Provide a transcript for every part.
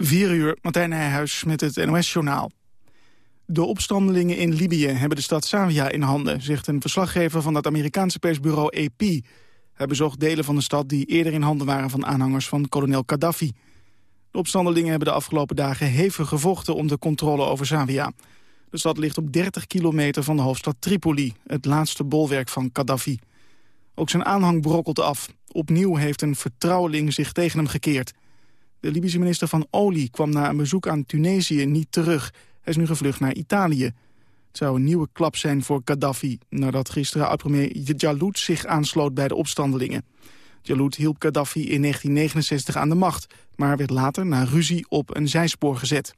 4 uur, Martijn Nijhuis met het NOS-journaal. De opstandelingen in Libië hebben de stad Savia in handen... zegt een verslaggever van het Amerikaanse persbureau AP. Hij bezocht delen van de stad die eerder in handen waren... van aanhangers van kolonel Gaddafi. De opstandelingen hebben de afgelopen dagen hevig gevochten... om de controle over Savia. De stad ligt op 30 kilometer van de hoofdstad Tripoli... het laatste bolwerk van Gaddafi. Ook zijn aanhang brokkelt af. Opnieuw heeft een vertrouweling zich tegen hem gekeerd... De Libische minister van Olie kwam na een bezoek aan Tunesië niet terug. Hij is nu gevlucht naar Italië. Het zou een nieuwe klap zijn voor Gaddafi... nadat gisteren oud-premier Jaloud zich aansloot bij de opstandelingen. Jaloud hielp Gaddafi in 1969 aan de macht... maar werd later na ruzie op een zijspoor gezet.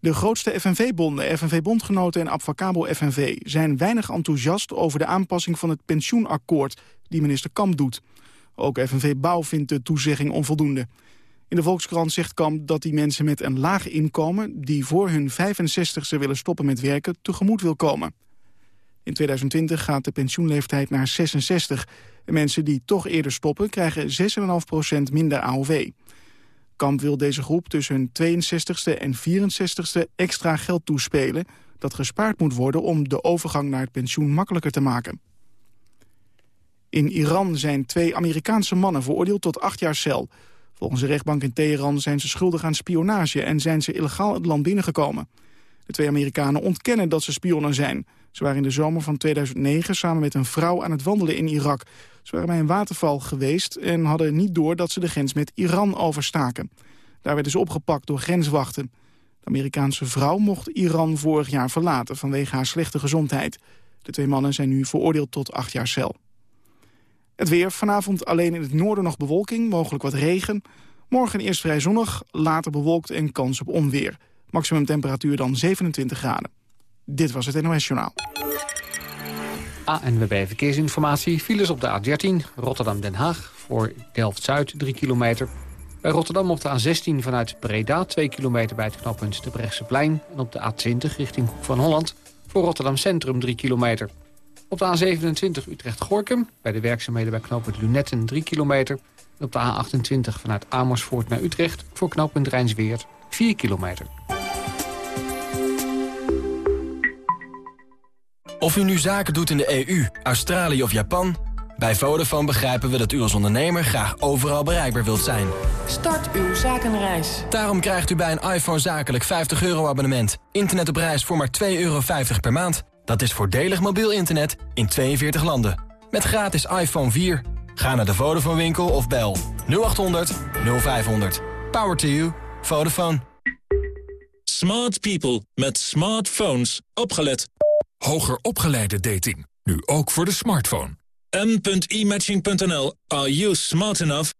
De grootste FNV-bonden, FNV-bondgenoten en Abfacabo FNV... zijn weinig enthousiast over de aanpassing van het pensioenakkoord... die minister Kamp doet. Ook FNV Bouw vindt de toezegging onvoldoende. In de Volkskrant zegt Kamp dat die mensen met een laag inkomen... die voor hun 65ste willen stoppen met werken, tegemoet wil komen. In 2020 gaat de pensioenleeftijd naar 66. En mensen die toch eerder stoppen krijgen 6,5% minder AOW. Kamp wil deze groep tussen hun 62ste en 64ste extra geld toespelen... dat gespaard moet worden om de overgang naar het pensioen makkelijker te maken. In Iran zijn twee Amerikaanse mannen veroordeeld tot acht jaar cel. Volgens de rechtbank in Teheran zijn ze schuldig aan spionage... en zijn ze illegaal het land binnengekomen. De twee Amerikanen ontkennen dat ze spionnen zijn. Ze waren in de zomer van 2009 samen met een vrouw aan het wandelen in Irak. Ze waren bij een waterval geweest en hadden niet door dat ze de grens met Iran overstaken. Daar werden ze opgepakt door grenswachten. De Amerikaanse vrouw mocht Iran vorig jaar verlaten vanwege haar slechte gezondheid. De twee mannen zijn nu veroordeeld tot acht jaar cel. Het weer vanavond alleen in het noorden nog bewolking, mogelijk wat regen. Morgen eerst vrij zonnig, later bewolkt en kans op onweer. Maximum temperatuur dan 27 graden. Dit was het NOS Journaal. ANWB Verkeersinformatie. Files op de A13 Rotterdam-Den Haag voor Delft-Zuid 3 kilometer. Bij Rotterdam op de A16 vanuit Breda 2 kilometer bij het knooppunt de Brechtseplein. En op de A20 richting Hoek van Holland voor Rotterdam Centrum 3 kilometer. Op de A27 Utrecht-Gorkum, bij de werkzaamheden bij knooppunt Lunetten 3 kilometer. En op de A28 vanuit Amersfoort naar Utrecht voor knooppunt Rijnsweert 4 kilometer. Of u nu zaken doet in de EU, Australië of Japan... bij Vodafone begrijpen we dat u als ondernemer graag overal bereikbaar wilt zijn. Start uw zakenreis. Daarom krijgt u bij een iPhone zakelijk 50 euro abonnement. Internet op reis voor maar 2,50 euro per maand. Dat is voordelig mobiel internet in 42 landen. Met gratis iPhone 4. Ga naar de Vodafone winkel of bel 0800 0500. Power to you. Vodafone. Smart people met smartphones. Opgelet. Hoger opgeleide dating. Nu ook voor de smartphone. m.imatching.nl. Are you smart enough?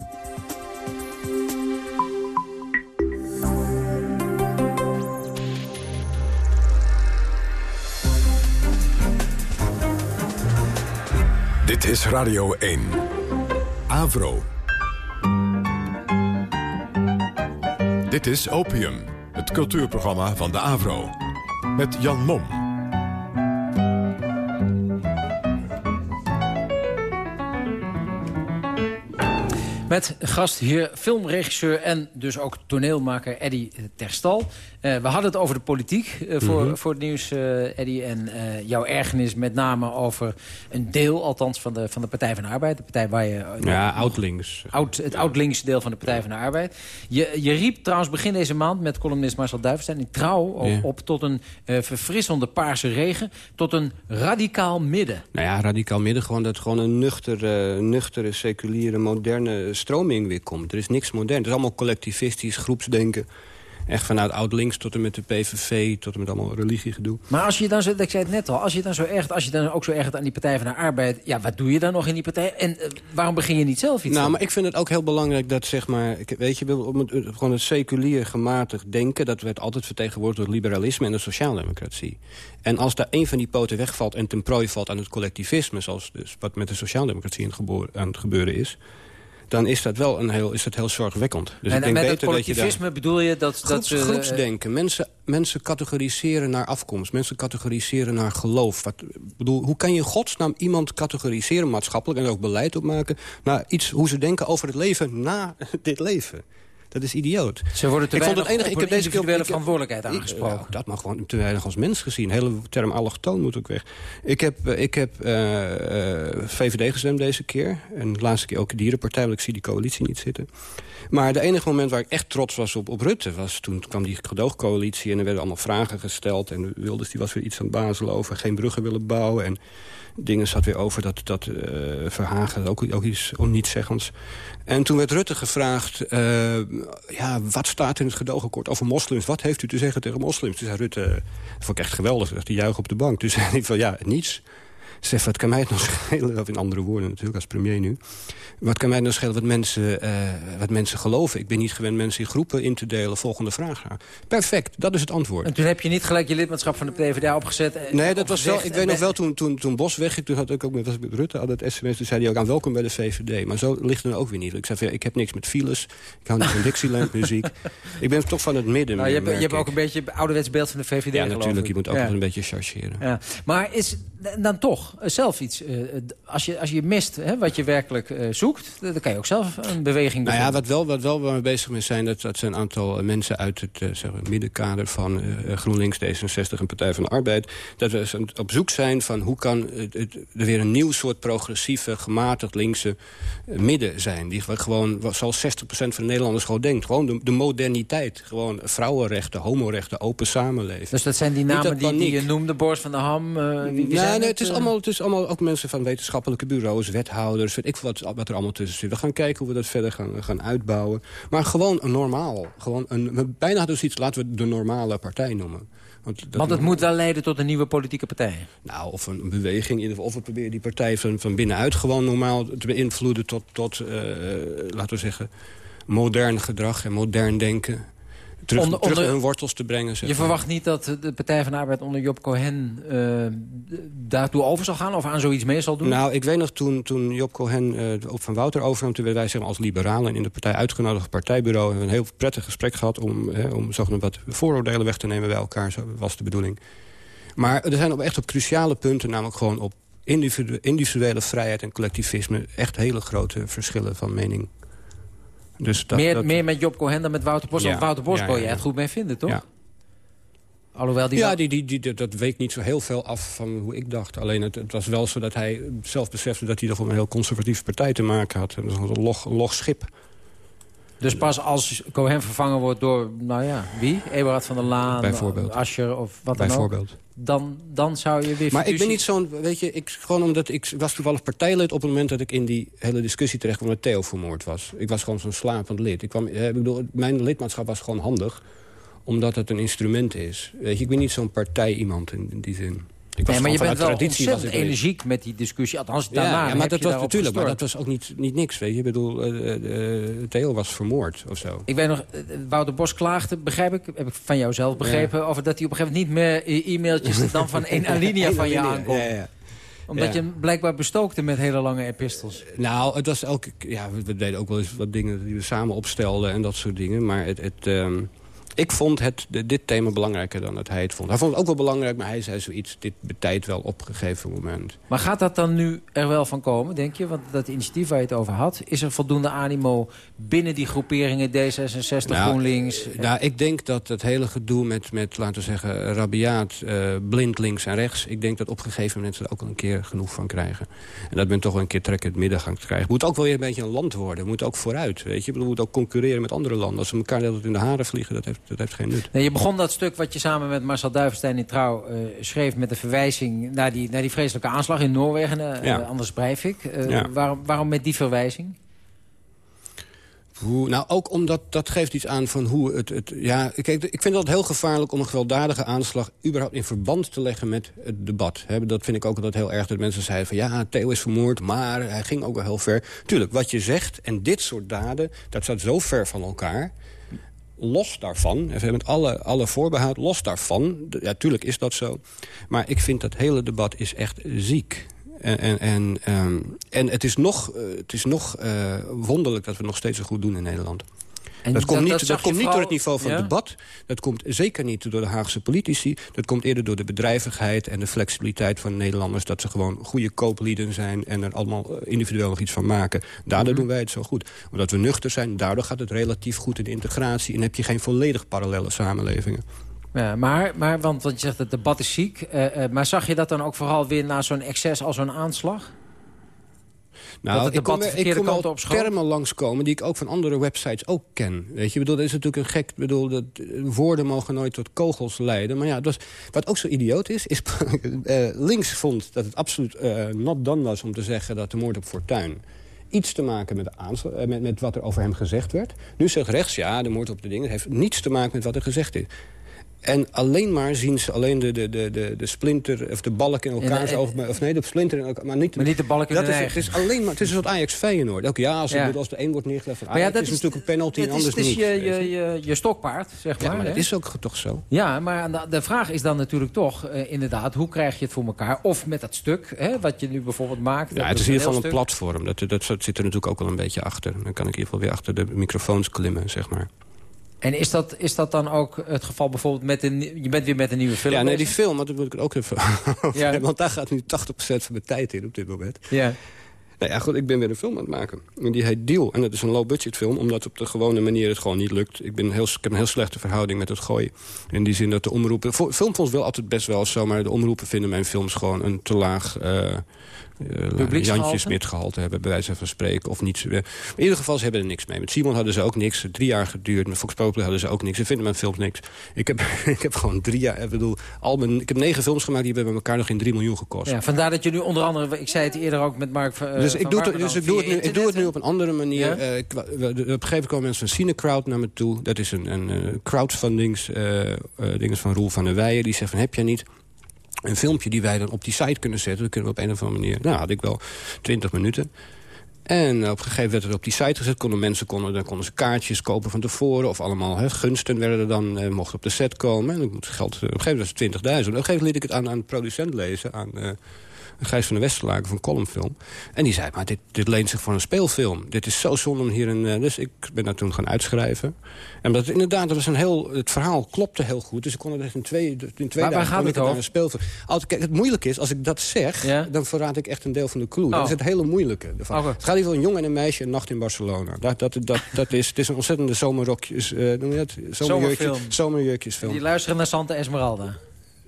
Dit is Radio 1. Avro. Dit is Opium, het cultuurprogramma van de Avro. Met Jan Mom. Met gast hier filmregisseur en dus ook toneelmaker Eddy Terstal. Uh, we hadden het over de politiek uh, voor, mm -hmm. voor het nieuws, uh, Eddy. En jouw ergernis met name over een deel, althans van de, van de Partij van de Arbeid. De partij waar je... Ja, oud-links. Oud, het oud-links deel van de Partij van de Arbeid. Je, je riep trouwens begin deze maand met columnist Marcel Duivenstein in Trouw yeah. op tot een verfrissende paarse regen. Tot een radicaal midden. Nou ja, radicaal midden. Gewoon dat gewoon een nuchtere, nuchtere seculiere, moderne stroming weer komt. Er is niks modern. Het is allemaal collectivistisch, groepsdenken. Echt vanuit oud-links tot en met de PVV, tot en met allemaal religiegedoe. Maar als je dan zo, ik zei het net al, als je dan zo erg, als je dan ook zo erg aan die Partij van de Arbeid, ja, wat doe je dan nog in die partij? En uh, waarom begin je niet zelf iets? Nou, aan? maar ik vind het ook heel belangrijk dat, zeg maar, weet je, gewoon het seculier gematigd denken, dat werd altijd vertegenwoordigd door het liberalisme en de sociaaldemocratie. En als daar een van die poten wegvalt en ten prooi valt aan het collectivisme, zoals dus wat met de sociaaldemocratie aan het gebeuren is, dan is dat wel een heel, is dat heel zorgwekkend. Dus en, ik denk met beter dat je bedoel je dat... Groeps, dat groepsdenken. Mensen, mensen categoriseren naar afkomst. Mensen categoriseren naar geloof. Wat, bedoel, hoe kan je godsnaam iemand categoriseren, maatschappelijk... en ook beleid opmaken, naar iets, hoe ze denken over het leven na dit leven? Dat is idioot. Ze worden te ik vond het enige, ik heb deze keer ik- verantwoordelijkheid ik- aangesproken. nou, dat mag gewoon te weinig als mens gezien. hele term allochtoon moet ook weg. Ik heb, eh, ik heb eh, eh, VVD gestemd deze keer. En de laatste keer ook Dierenpartij, want ik zie die coalitie niet zitten. Maar de enige moment waar ik echt trots was op, op Rutte... was toen kwam die gedoogcoalitie en er werden allemaal vragen gesteld. En Wilders die was weer iets aan het bazelen over geen bruggen willen bouwen. En dingen zat weer over dat, dat eh, Verhagen ook, ook iets onnietzeggends. En toen werd Rutte gevraagd... eh, ja, wat staat in het gedoogakkoord over moslims? Wat heeft u te zeggen tegen moslims? Toen zei Rutte, dat vond ik echt geweldig. Dat hij juich op de bank. Dus zei hij van, ja, niets. Zeg, wat kan mij het nog schelen? Of in andere woorden natuurlijk, als premier nu. Wat kan mij nog schelen wat mensen, eh, wat mensen geloven? Ik ben niet gewend mensen in groepen in te delen. Volgende vraag. Perfect, dat is het antwoord. En toen heb je niet gelijk je lidmaatschap van de PvdA opgezet. eh, Nee, dat was wel, ik weet nog wel, toen, toen, toen Bos wegging... toen had ik ook met, was ik met Rutte, had het sms... toen zei hij ook aan welkom bij de VVD. Maar zo ligt het ook weer niet. Ik zei van, ja, ik heb niks met files. Ik hou niet van Dixieland muziek. ik ben toch van het midden. Nou, je, hebt, je hebt ook een beetje ouderwets beeld van de VVD, Ja, natuurlijk. Je moet ook wel een beetje chargeren. Ja. Maar is dan toch eh, zelf iets... eh, als, je, als je mist hè, wat je werkelijk eh, zoekt... dan kan je ook zelf een beweging Nou ja, wat wel, wat wel waar we bezig mee zijn... dat, dat zijn een aantal eh, mensen uit het eh, zeg maar, middenkader van eh, GroenLinks, D66 en Partij van de Arbeid... dat we op zoek zijn van hoe kan het, het, er weer een nieuw soort progressieve... gematigd linkse eh, midden zijn. Die gewoon, zoals 60% van de Nederlanders gewoon denkt. Gewoon de, de moderniteit. Gewoon vrouwenrechten, homorechten, open samenleving. Dus dat zijn die namen die, die je noemde, Boris van der Ham. eh, wie, wie nee, nee, het, is eh? allemaal, het is allemaal ook mensen van wetenschappelijke bureaus, wethouders, weet ik veel wat, wat er allemaal tussen zit. We gaan kijken hoe we dat verder gaan, gaan uitbouwen. Maar gewoon een normaal. Gewoon een, bijna dus iets, laten we de normale partij noemen. Want, dat Want het moet wel leiden tot een nieuwe politieke partij. Nou, of een, een beweging, of we proberen die partij van, van binnenuit gewoon normaal te beïnvloeden tot, tot eh, laten we zeggen, modern gedrag en modern denken. Terug, Onder- terug onder- hun wortels te brengen. Zeg Je maar. verwacht niet dat de Partij van de Arbeid onder Job Cohen eh, daartoe over zal gaan? Of aan zoiets mee zal doen? Nou, ik weet nog toen, toen Job Cohen eh, op Van Wouter overnam... toen werden wij zeg maar, als liberalen in de partij uitgenodigd... partijbureau hebben we een heel prettig gesprek gehad... om, hè, om zogenaamd wat vooroordelen weg te nemen bij elkaar. Zo was de bedoeling. Maar er zijn op, echt op cruciale punten... namelijk gewoon op individu- individuele vrijheid en collectivisme... echt hele grote verschillen van mening. Dus dat, meer, dat- meer met Job Cohen dan met Wouter Bos. Ja, Want Wouter Bos ja, kon ja, je het goed mee vinden, toch? Ja. Alhoewel die ja, wel- die, die, die, dat- dat week niet zo heel veel af van hoe ik dacht. Alleen het, het was wel zo dat hij zelf besefte... dat hij toch een heel conservatieve partij te maken had. Dat was een log, een log schip. Dus pas als Cohen vervangen wordt door, nou ja, wie? Eberhard van der Laan, Bijvoorbeeld. Ascher of wat dan ook. Bijvoorbeeld. Dan, dan zou je weer Maar ik ben niet zo'n, weet je, ik, gewoon omdat ik was toevallig partijlid op het moment dat ik in die hele discussie terecht kwam dat Theo vermoord was. Ik was gewoon zo'n slapend lid. Ik kwam, eh, ik bedoel, mijn lidmaatschap was gewoon handig, omdat het een instrument is. Weet je, ik ben niet zo'n partij iemand in, in die zin. Ik was Nee, maar je bent wel ontzettend energiek met die discussie. Althans, Ja, daarna ja, maar heb dat was natuurlijk, maar dat was ook niet, niet niks, weet je. Ik bedoel, eh, eh, Theo was vermoord of zo. Ik weet nog, eh, Wouter Bos klaagde, begrijp ik, heb ik van jou zelf begrepen... over dat hij op een gegeven moment niet meer e-mailtjes dan van één alinea van je Ja, aankomt. ja, ja. Omdat Ja. je hem blijkbaar bestookte met hele lange epistels. Nou, het was elke ja, we, we deden ook wel eens wat dingen die we samen opstelden en dat soort dingen. Maar het, het, ehm, ik vond het, dit thema belangrijker dan dat hij het vond. Hij vond het ook wel belangrijk, maar hij zei zoiets... dit betijdt wel op een gegeven moment. Maar gaat dat dan nu er wel van komen, denk je? Want dat initiatief waar je het over had... is er voldoende animo binnen die groeperingen D66, Nou, GroenLinks? eh, Nou, ik denk dat het hele gedoe met, met laten we zeggen, rabiaat, eh, blind links en rechts... ik denk dat op een gegeven moment ze er ook al een keer genoeg van krijgen. En dat men toch wel een keer trek in het midden gaat krijgen. Het moet ook wel weer een beetje een land worden. We moeten ook vooruit, weet je. We moeten ook concurreren met andere landen. Als we elkaar tijd in de haren vliegen, dat heeft, dat heeft geen nut. Nee, je begon dat stuk wat je samen met Marcel Duivenstein in Trouw eh, schreef... met de verwijzing naar die, naar die vreselijke aanslag in Noorwegen, eh, Ja. eh, Anders Breivik. Eh, Ja. waarom, waarom met die verwijzing? Hoe, nou, ook omdat dat geeft iets aan van hoe het... het ja, kijk, ik vind het heel gevaarlijk om een gewelddadige aanslag... überhaupt in verband te leggen met het debat. Hè, dat vind ik ook altijd heel erg dat mensen zeiden van... ja, Theo is vermoord, maar hij ging ook wel heel ver. Tuurlijk, wat je zegt en dit soort daden... dat staat zo ver van elkaar... Los daarvan, even met alle, alle voorbehoud, los daarvan... ja, tuurlijk is dat zo. Maar ik vind dat hele debat is echt ziek. En, en, en, ehm, en het is nog, eh, het is nog eh, wonderlijk dat we nog steeds zo goed doen in Nederland. En dat komt niet, dat dat komt niet door het niveau van Ja? debat. Dat komt zeker niet door de Haagse politici. Dat komt eerder door de bedrijvigheid en de flexibiliteit van Nederlanders. Dat ze gewoon goede kooplieden zijn en er allemaal eh, individueel nog iets van maken. Daardoor doen wij het zo goed. Omdat we nuchter zijn, daardoor gaat het relatief goed in de integratie. En heb je geen volledig parallele samenlevingen. Ja, maar, maar want, want je zegt het debat is ziek. eh, maar zag je dat dan ook vooral weer na zo'n excess als zo'n aanslag? Dat Nou, het ik kom, ik kom kant op schoot? termen langskomen die ik ook van andere websites ook ken. Weet je, bedoel, dat is natuurlijk een gek... bedoel, dat, eh, woorden mogen nooit tot kogels leiden. Maar ja, wat ook zo idioot is... is eh, links vond dat het absoluut eh not done was om te zeggen... dat de moord op Fortuyn iets te maken met, de met, met wat er over hem gezegd werd. Nu zegt rechts, ja, de moord op de dingen... heeft niets te maken met wat er gezegd is. En alleen maar zien ze alleen de, de, de, de, splinter of de balk in elkaars en- ogen. Of nee, de splinter in elkaar. Maar niet, Maar niet de balk in dat is. Het is alleen maar. Het is een soort Ajax Feyenoord. Ook ja, als, het- Ja. als de een wordt neergelegd van Maar ja, Ajax, dat is het natuurlijk een penalty en het is, anders het is niet. je, weet je, je. je, je stokpaard, zeg maar. ja, maar dat is ook toch zo. Ja, maar de, de vraag is dan natuurlijk toch, eh, inderdaad, hoe krijg je het voor elkaar? Of met dat stuk, hè, wat je nu bijvoorbeeld maakt. Ja, het is in ieder geval een platform. Dat, dat, dat zit er natuurlijk ook wel een beetje achter. Dan kan ik in ieder geval weer achter de microfoons klimmen, zeg maar. En is dat, is dat dan ook het geval bijvoorbeeld met een... Je bent weer met een nieuwe film Ja, nee, die film, want daar wil ik het ook even Ja. Want daar gaat nu 80% van mijn tijd in op dit moment. Ja. Nou ja, goed, ik ben weer een film aan het maken. En die heet Deal. En dat is een low-budget film, omdat op de gewone manier het gewoon niet lukt. Ik, ben heel, ik heb een heel slechte verhouding met het gooien. In die zin dat de omroepen... Filmfonds wil altijd best wel zo, maar de omroepen vinden mijn films gewoon een te laag... eh Publieksgehalte? Jantje Smit gehalte hebben, bij wijze van spreken. Of niet. In ieder geval, ze hebben er niks mee. Met Simon hadden ze ook niks. Drie jaar geduurd. Met Fox Populi hadden ze ook niks. Ze vinden mijn films niks. Ik heb, ik heb gewoon drie jaar... Ik bedoel, al mijn, ik heb negen films gemaakt. Die hebben bij elkaar nog geen drie miljoen gekost. ja, vandaar dat je nu onder andere... Ik zei het eerder ook met Mark eh, Dus, van ik doe, het, dus ik, doe het nu, ik doe het nu op een andere manier. Ja? Eh, ik op een gegeven moment komen mensen van Cinecrowd naar me toe. Dat is een, een crowdfundings ding van Roel van der Weijen. Die zegt van, heb jij niet een filmpje die wij dan op die site kunnen zetten? Dat kunnen we op een of andere manier. Nou, had ik wel 20 minuten. En op een gegeven moment werd het op die site gezet. Konden mensen konden, dan konden ze kaartjes kopen van tevoren. Of allemaal hè, gunsten werden er dan, eh, mochten op de set komen. En ik geld, op een gegeven moment was het 20.000. Op een gegeven moment liet ik het aan, aan een producent lezen. Aan eh, Gijs van der Westerlaken van Columnfilm. En die zei, maar dit, dit leent zich voor een speelfilm. Dit is zo zonde om hier een... eh, dus ik ben dat toen gaan uitschrijven. En dat inderdaad, dat was een heel, het verhaal klopte heel goed. Dus ik kon het echt in twee, in twee waar dagen gaat kon het over? speelfilm. Altijd, kijk, het moeilijke is, als ik dat zeg, Ja? dan verraad ik echt een deel van de clue. Oh. Dat is het hele moeilijke ervan. Het gaat hier wel een jongen en een meisje, een nacht in Barcelona. Dat, dat, dat, dat is, het is een ontzettende zomerrokjes, eh noem je dat? Zomerjurkjes, Zomerfilm. zomerjurkjesfilm. Die luisteren naar Santa Esmeralda.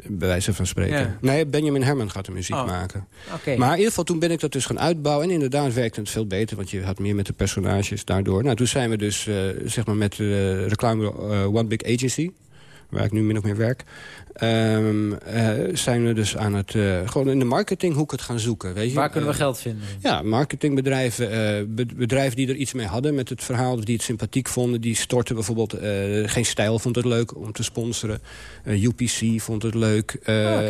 Bij wijze van spreken. Ja. Nee, Benjamin Herman gaat de muziek Oh. maken. Maar in ieder geval, toen ben ik dat dus gaan uitbouwen. En inderdaad werkte het veel beter, want je had meer met de personages daardoor. Nou, toen zijn we dus, eh, zeg maar, met de reclame eh, One Big Agency... waar ik nu min of meer werk... ehm, eh, zijn we dus aan het, eh, gewoon in de marketinghoek het gaan zoeken. Weet je? Waar kunnen we Eh, geld vinden? ja, marketingbedrijven, be- bedrijven die er iets mee hadden met het verhaal... of die het sympathiek vonden, die stortten bijvoorbeeld... Geen Stijl vond het leuk om te sponsoren. UPC vond het leuk. Oh,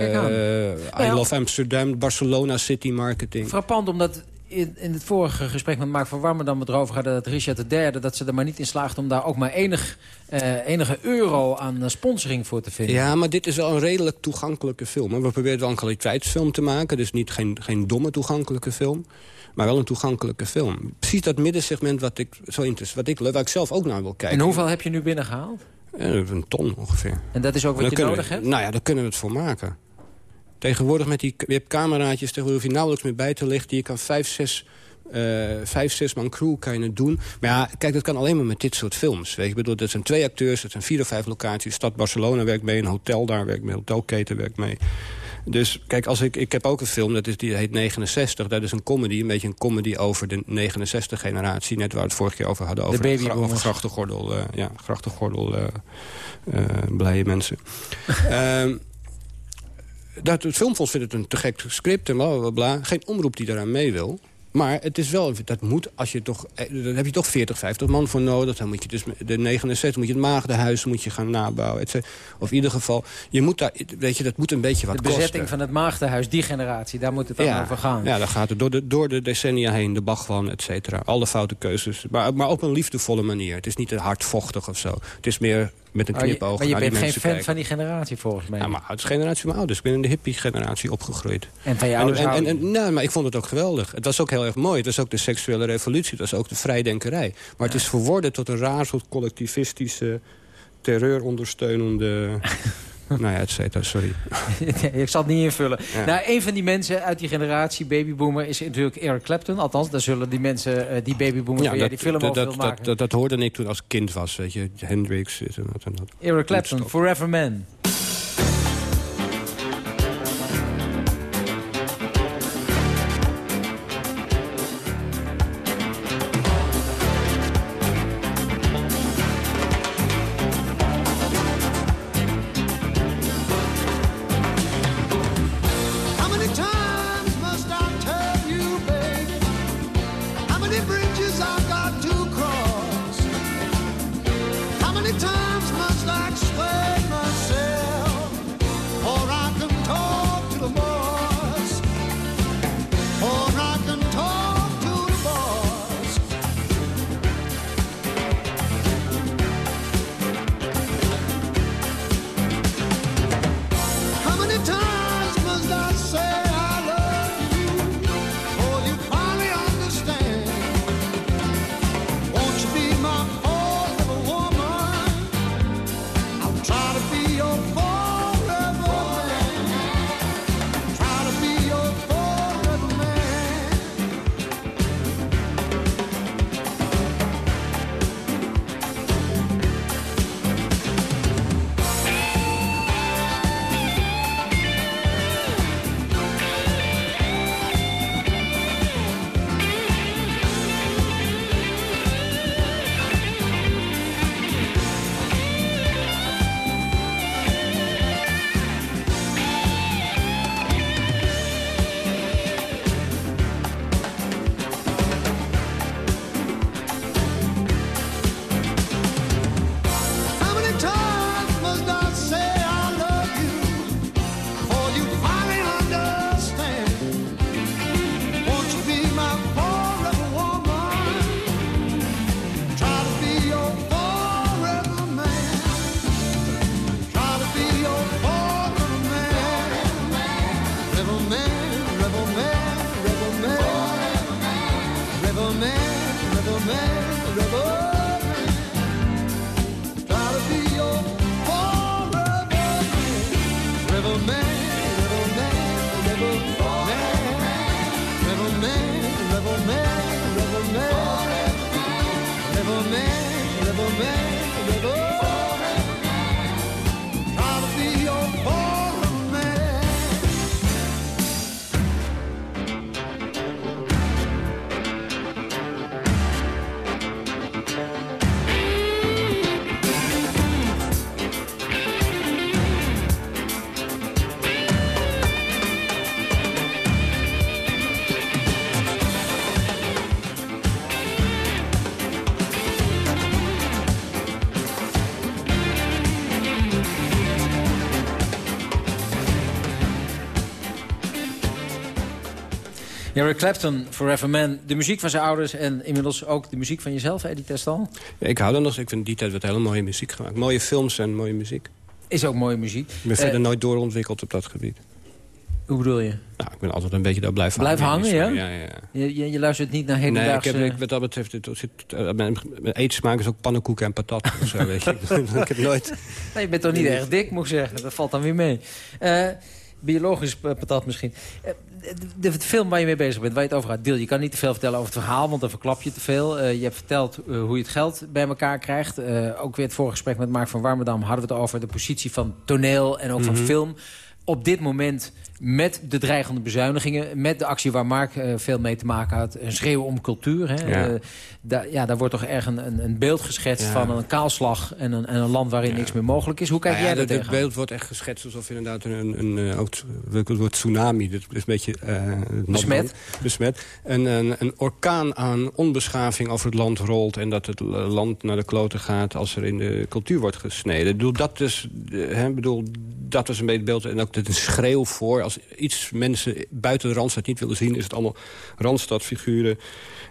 I. Love Amsterdam, Barcelona City Marketing. Frappant, omdat in, in het vorige gesprek met Mark van Warmerdam... het erover hadden dat Richard III... dat ze er maar niet in slaagt om daar ook maar enig, eh, enige euro aan eh, sponsoring voor te vinden. Ja, maar dit is wel een redelijk toegankelijke film. hè. We proberen wel een kwaliteitsfilm te maken. Dus niet geen, geen domme toegankelijke film. Maar wel een toegankelijke film. Precies dat middensegment wat ik zo wat ik, waar ik zelf ook naar wil kijken. En hoeveel heb je nu binnengehaald? Eh, een ton ongeveer. En dat is ook wat je nodig hebt? Nou ja, daar kunnen we het voor maken. Tegenwoordig met die je hebt cameraatjes, tegenwoordig hoef je nauwelijks meer bij te lichten. Je kan vijf, zes, eh, vijf, zes man crew kan je het doen. Maar ja, kijk, dat kan alleen maar met dit soort films. Weet je, ik bedoel, dat zijn twee acteurs, dat zijn vier of vijf locaties. Stad Barcelona werkt mee, een hotel daar werkt mee, een hotelketen werkt mee. Dus kijk, als ik, ik heb ook een film, dat is, die heet 69. Dat is een comedy, een beetje een comedy over de 69-generatie. Net waar we het vorige keer over hadden. Over, babyboomers. over grachtengordel, eh, ja, grachtengordel, eh blije mensen. Dat, het filmfonds vindt het een te gek script en bla bla bla. Geen omroep die daaraan mee wil. Maar het is wel, dat moet, als je toch, eh, dan heb je toch 40, 50 man voor nodig. Dan moet je dus de 69, moet je het maagdenhuis moet je gaan nabouwen. Et cetera. Of in ieder geval, je moet daar, weet je, dat moet een beetje wat De bezetting kosten. van het maagdenhuis, die generatie, daar moet het dan over gaan. Ja, daar gaat het door de, door de decennia heen, de Bachwan, et cetera. Alle foute keuzes, maar, maar op een liefdevolle manier. Het is niet hardvochtig of zo. Het is meer met een Maar je, knipoog maar je naar die bent geen fan kijken. van die generatie volgens mij. Ja, maar het is generatie van mijn ouders. Ik ben in de hippie-generatie opgegroeid. en van je En, en- nou, maar ik vond het ook geweldig. Het was ook heel heel erg mooi. Het was ook de seksuele revolutie, het was ook de vrijdenkerij. Maar het is verworden tot een raar soort collectivistische... terreurondersteunende nou ja, et cetera, sorry. ik zal het niet invullen. Nou, een van die mensen uit die generatie babyboomer is natuurlijk Eric Clapton. Althans, daar zullen die mensen, uh, die babyboomers, ja, die film over wil maken. Dat, dat, hoorde ik toen als kind was, weet je. Hendrix en dat en dat. Eric Clapton, Forever Man. Eric Clapton, Forever Man. De muziek van zijn ouders en inmiddels ook de muziek van jezelf, Eddie Testal. Ja, ik hou er nog. Ik vind die tijd werd hele mooie muziek gemaakt. Mooie films en mooie muziek. Is ook mooie muziek. Ik ben verder eh, nooit doorontwikkeld op dat gebied. Hoe bedoel je? Nou, ik ben altijd een beetje daar blijven Blijf hangen. hangen, ja? Ja, ja. Je, je, je, luistert niet naar hedendaagse... Nee, ik heb, ik, wat dat betreft, het, zit, uh, mijn, mijn eetsmaak is ook pannenkoeken en patat. of zo, weet je. ik heb nooit... Nee, je bent toch niet erg dik, moet ik zeggen. Dat valt dan weer mee. Uh, biologisch patat misschien. Eh, de, film waar je mee bezig bent, waar je het over gaat, deel. Je kan niet te veel vertellen over het verhaal, want dan verklap je te veel. Uh, je hebt verteld uh, hoe je het geld bij elkaar krijgt. Uh, ook weer het voorgesprek met Mark van Warmerdam hadden we het over de positie van toneel en ook mm -hmm. van mhm. film. Op dit moment met de dreigende bezuinigingen... met de actie waar Mark uh, veel mee te maken had. Een schreeuw om cultuur. Hè? Ja. Uh, da, ja, daar wordt toch erg een, een beeld geschetst ja. van een kaalslag... en een, en een land waarin ja. niks meer mogelijk is. Hoe kijk nou jij tegen? Het beeld wordt echt geschetst alsof inderdaad een, een, een, ook, het woord tsunami... dat is een beetje... Uh, besmet. besmet. Een, een, een orkaan aan onbeschaving over het land rolt... en dat het land naar de kloten gaat als er in de cultuur wordt gesneden. Ik bedoel, dat is, hè, bedoel, dat was een beetje het beeld. En ook een schreeuw voor. Als iets mensen buiten de Randstad niet willen zien... is het allemaal Randstadfiguren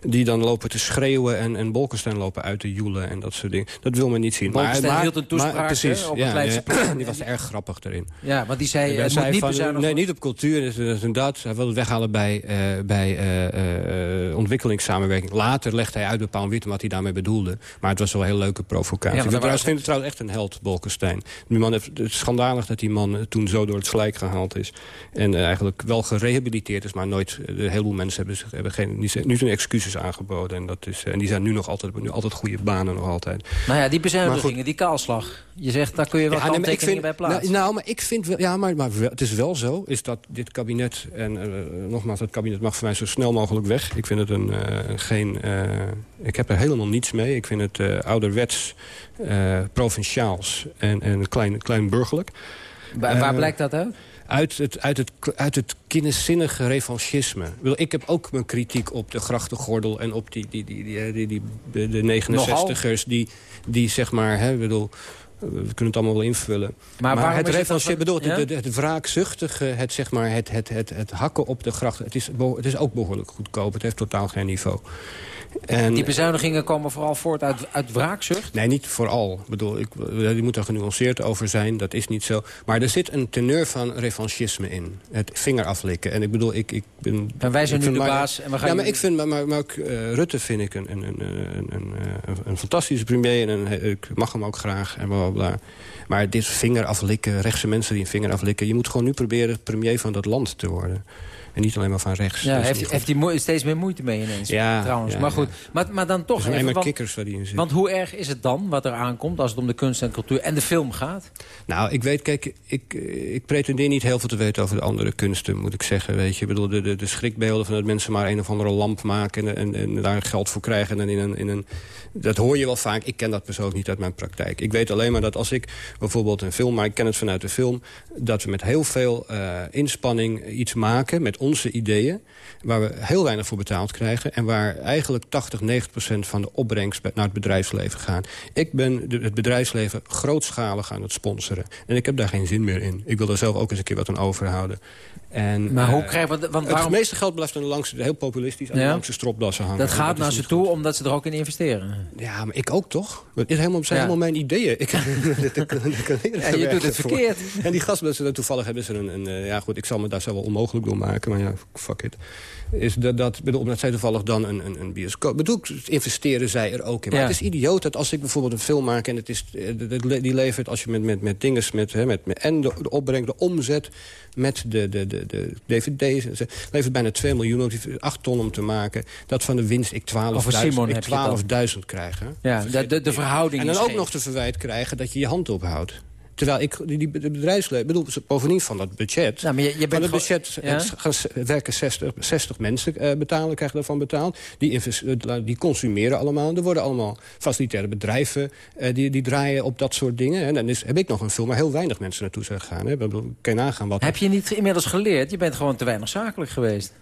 die dan lopen te schreeuwen... en, en Bolkestein lopen uit te joelen en dat soort dingen. Dat wil men niet zien. Bolkestein maar, hield een toespraak maar, precies, op ja, het ja, Die was erg grappig erin. Ja, want die zei, het niet van, bezuinigen. Nee, niet op cultuur, dat is en dat. Hij wil het weghalen bij, eh, bij eh, eh, ontwikkelingssamenwerking. Later legde hij uit bij Paul Wittem wat hij daarmee bedoelde. Maar het was wel een heel leuke provocatie. Ja, ik er vind het trouwens echt een held, Bolkestein. Die man heeft, het is schandalig dat die man toen zo door het slijk gehaald is. En eigenlijk wel gerehabiliteerd is, maar nooit... Een heleboel mensen hebben, zich, hebben geen, niet, niet hun excuses aangeboden. En, dat is, eh, en die zijn nu nog altijd, nu altijd goede banen nog altijd. Nou ja, die bezuinigingen, die kaalslag. Je zegt, daar kun je wel Ja, nee, vind- bij plaatsen. Nou, nou, maar ik vind wel... Ja, maar, maar het is wel zo, is dat dit kabinet... En eh, nogmaals, het kabinet mag voor mij zo snel mogelijk weg. Ik vind het een, eh, geen... ik heb er helemaal niets mee. Ik vind het ouderwets, provinciaals en, en klein, klein burgerlijk. Waar, waar blijkt dat uit? Uit het, uit het, uit het revanchisme. Ik, heb ook mijn kritiek op de grachtengordel... en op die, die, die, die, die, die- de, de 69ers die, die zeg maar... Hè, bedoel, we kunnen het allemaal wel invullen. Maar het revanchisme, van- bedoel, ja? het, het, het wraakzuchtige, het, zeg maar, het, het, het, het hakken op de gracht... Het is, het is ook behoorlijk goedkoop. Het heeft totaal geen niveau. En, Die bezuinigingen komen vooral voort uit, uit wraakzucht. Nee, niet vooral. Ik bedoel, ik, je moet er genuanceerd over zijn, dat is niet zo. Maar er zit een teneur van revanchisme in. Het vinger aflikken. En ik bedoel, ik, ik ben... En wij zijn nu de maar- baas en we gaan Ja, maar ik vind, maar, maar, maar ook, eh, Rutte vind ik een, een, een, een, een, fantastische premier. En een, ik mag hem ook graag en bla, bla, bla. Maar dit vinger aflikken, rechtse mensen die een vinger aflikken... je moet gewoon nu proberen premier van dat land te worden. En niet alleen maar van rechts. Ja, heeft, heeft hij steeds meer moeite mee ineens. Ja, trouwens. ja, maar goed, maar, maar dan toch even, maar want, kikkers waar die in zitten. want hoe erg is het dan wat er aankomt als het om de kunst en cultuur en de film gaat? Nou, ik weet, kijk, ik, eh, ik pretendeer niet heel veel te weten over de andere kunsten, moet ik zeggen. Weet je, ik bedoel, de, de, de schrikbeelden van dat mensen maar een of andere lamp maken en, en, en daar geld voor krijgen. En in een, in een, dat hoor je wel vaak. Ik ken dat persoonlijk niet uit mijn praktijk. Ik weet alleen maar dat als ik bijvoorbeeld een film, maar ik ken het vanuit de film, dat we met heel veel eh, inspanning iets maken met onze ideeën, waar we heel weinig voor betaald krijgen en waar eigenlijk 80, 90 procent van de opbrengst naar het bedrijfsleven gaan. Ik ben het bedrijfsleven grootschalig aan het sponsoren. En ik heb daar geen zin meer in. Ik wil er zelf ook eens een keer wat aan overhouden. En, Maar hoe eh, krijgen we... Want het waarom, meeste geld blijft dan langs, heel populistisch, aan Ja. de langste stropdassen hangen. dat En gaat naar ze goed. toe omdat ze er ook in investeren. Ja, maar ik ook toch? Het is helemaal, zijn Ja. helemaal mijn ideeën. Ik, Ja, je doet het voor. verkeerd. En die gasten, ze- toevallig hebben ze een, een... eh, Ja goed, ik zal me daar zo wel onmogelijk door maken. Maar ja, fuck it. Is dat, dat, bedoel, omdat zij toevallig dan een, een, een bioscoop... Bedoel, investeren zij er ook in. Maar Ja. het is idioot dat als ik bijvoorbeeld een film maak... en het is, eh, die levert als je met, met, met dinges... Met, hè, met, en de, de opbrengst, de omzet met de, de, de, de dvd's... levert bijna 2 miljoen, op, 8 ton om te maken. Dat van de winst ik 12.000 Over Simon ik heb je het dan. 12.000 krijg. Hè? Ja, de, de, de verhouding En dan ook nog te verwijt krijgen dat je je hand ophoudt. Terwijl ik, die, bedrijfsleven, bedoel, bovendien van dat budget... Ja, maar je, je van bent het budget Ja? eh, werken 60, 60 mensen eh, betalen, krijgen daarvan betaald. Die, eh, die consumeren allemaal. Er worden allemaal facilitaire bedrijven die, die draaien op dat soort dingen. En dan is, heb ik nog een film waar heel weinig mensen naartoe zijn gegaan. Hè. Bedoel, Kan je nagaan wat... Heb je niet inmiddels geleerd? Je bent gewoon te weinig zakelijk geweest.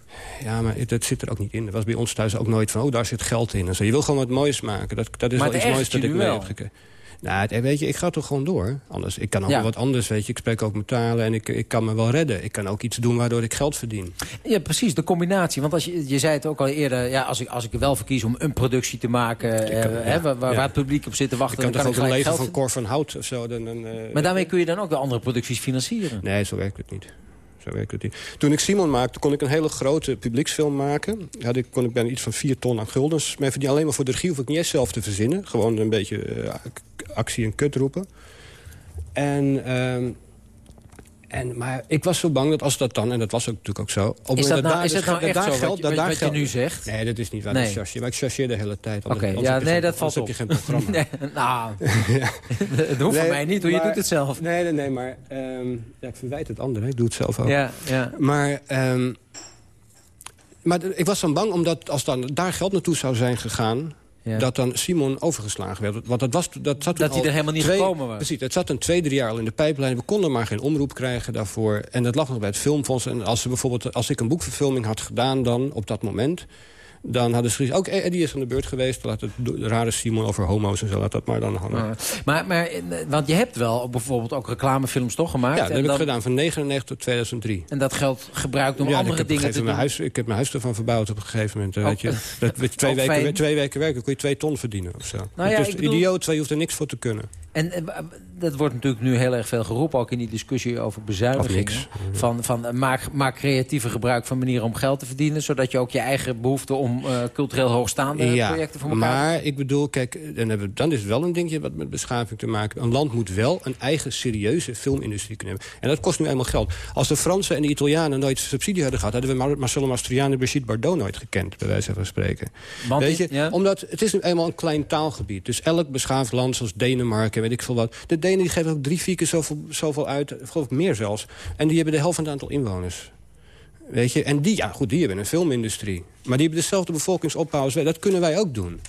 Ja, maar dat zit er ook niet in. Dat was bij ons thuis ook nooit van, oh, daar zit geld in. En zo. Je wil gewoon wat moois maken. Dat, dat is Maar wel iets moois dat ik mee heb gekregen. Nou, weet je, ik ga toch gewoon door. Anders, ik kan ook Ja. wat anders, weet je. Ik spreek ook met talen en ik, ik kan me wel redden. Ik kan ook iets doen waardoor ik geld verdien. Ja, precies, de combinatie. Want als je, je zei het ook al eerder, ja, als, ik, als ik er wel verkies om een productie te maken... eh, kan- hè, ja, waar, waar ja. het publiek op zit te Ik wachten... kan dan kan ook ik een leven van Cor van Hout of zo. Dan, dan, eh, Maar daarmee kun je dan ook de andere producties financieren. Nee, zo werkt het niet. Zo werkt het niet. Toen ik Simon maakte, kon ik een hele grote publieksfilm maken. Had ik, kon ik bijna iets van vier ton aan guldens mee verdienen. Alleen maar voor de regie hoef ik niet eens zelf te verzinnen. Gewoon een beetje eh, actie en kut roepen. En, ehm, en, maar ik was zo bang dat als dat dan, en dat was ook natuurlijk ook zo... Op het Is dat nou, is daar dat nou dus- echt daar zo, geld- wat, je- dat wat, je nu zegt? Nee, dat is niet waar. Nee. Nee. chargeer. Maar ik chargeer de hele tijd. Oké, ja, je nee, dat valt op. heb je geen programma. Nee, nou, het hoeft Nee, mij niet, hoor. Je maar- doet het zelf. Nee, nee, nee, maar ehm, ja, ik verwijt het anderen. Ik doe het zelf ook. Ja, ja. Maar, ehm, maar ik was dan bang, omdat als dan daar geld naartoe zou zijn gegaan... Ja. dat dan Simon overgeslagen werd. Want dat, was, dat, zat Dat hij er helemaal niet twee, gekomen was. Precies, het zat een twee, drie jaar al in de pijplijn. We konden maar geen omroep krijgen daarvoor. En dat lag nog bij het filmfonds. En als, ze bijvoorbeeld, als ik een boekverfilming had gedaan dan, op dat moment... dan hadden ze ook Eddie is aan de beurt geweest. Laat het rare Simon over homo's en zo, laat dat maar dan hangen. Ja. Maar, maar, eh, want je hebt wel bijvoorbeeld ook reclamefilms toch gemaakt? Ja, dat en heb dan- ik gedaan van 99 tot 2003. En dat geld gebruikt om ja, andere dingen te doen? huis, ik heb mijn huis ervan verbouwd op een gegeven moment. eh, weet je. Dat, twee, weken, twee weken werken, kun je twee ton verdienen of zo. Nou ja, bedoel- idioot, je hoeft er niks voor te kunnen. En eh, dat wordt natuurlijk nu heel erg veel geroepen... ook in die discussie over bezuinigingen. Niks. Van, van eh, maak, maak creatieve gebruik van manieren om geld te verdienen... zodat je ook je eigen behoefte om eh, cultureel hoogstaande ja, projecten voor elkaar... maar ik bedoel, kijk, dan, hebben we, dan is het wel een dingetje wat met beschaving te maken. Een land moet wel een eigen serieuze filmindustrie kunnen hebben. En dat kost nu eenmaal geld. Als de Fransen en de Italianen nooit subsidie hadden gehad... hadden we Mar- Marcello Mastroianni en Brigitte Bardot nooit gekend, bij wijze van spreken. Want weet je, ja? omdat het is nu eenmaal een klein taalgebied. Dus elk beschaafd land, zoals Denemarken, weet ik veel wat... de Denen die geven ook drie, vier keer zoveel, zoveel uit, geloof ik meer zelfs. En die hebben de helft van het aantal inwoners. Weet je, en die, ja goed, die hebben een filmindustrie. Maar die hebben dezelfde bevolkingsopbouw als wij. Dat kunnen wij ook doen.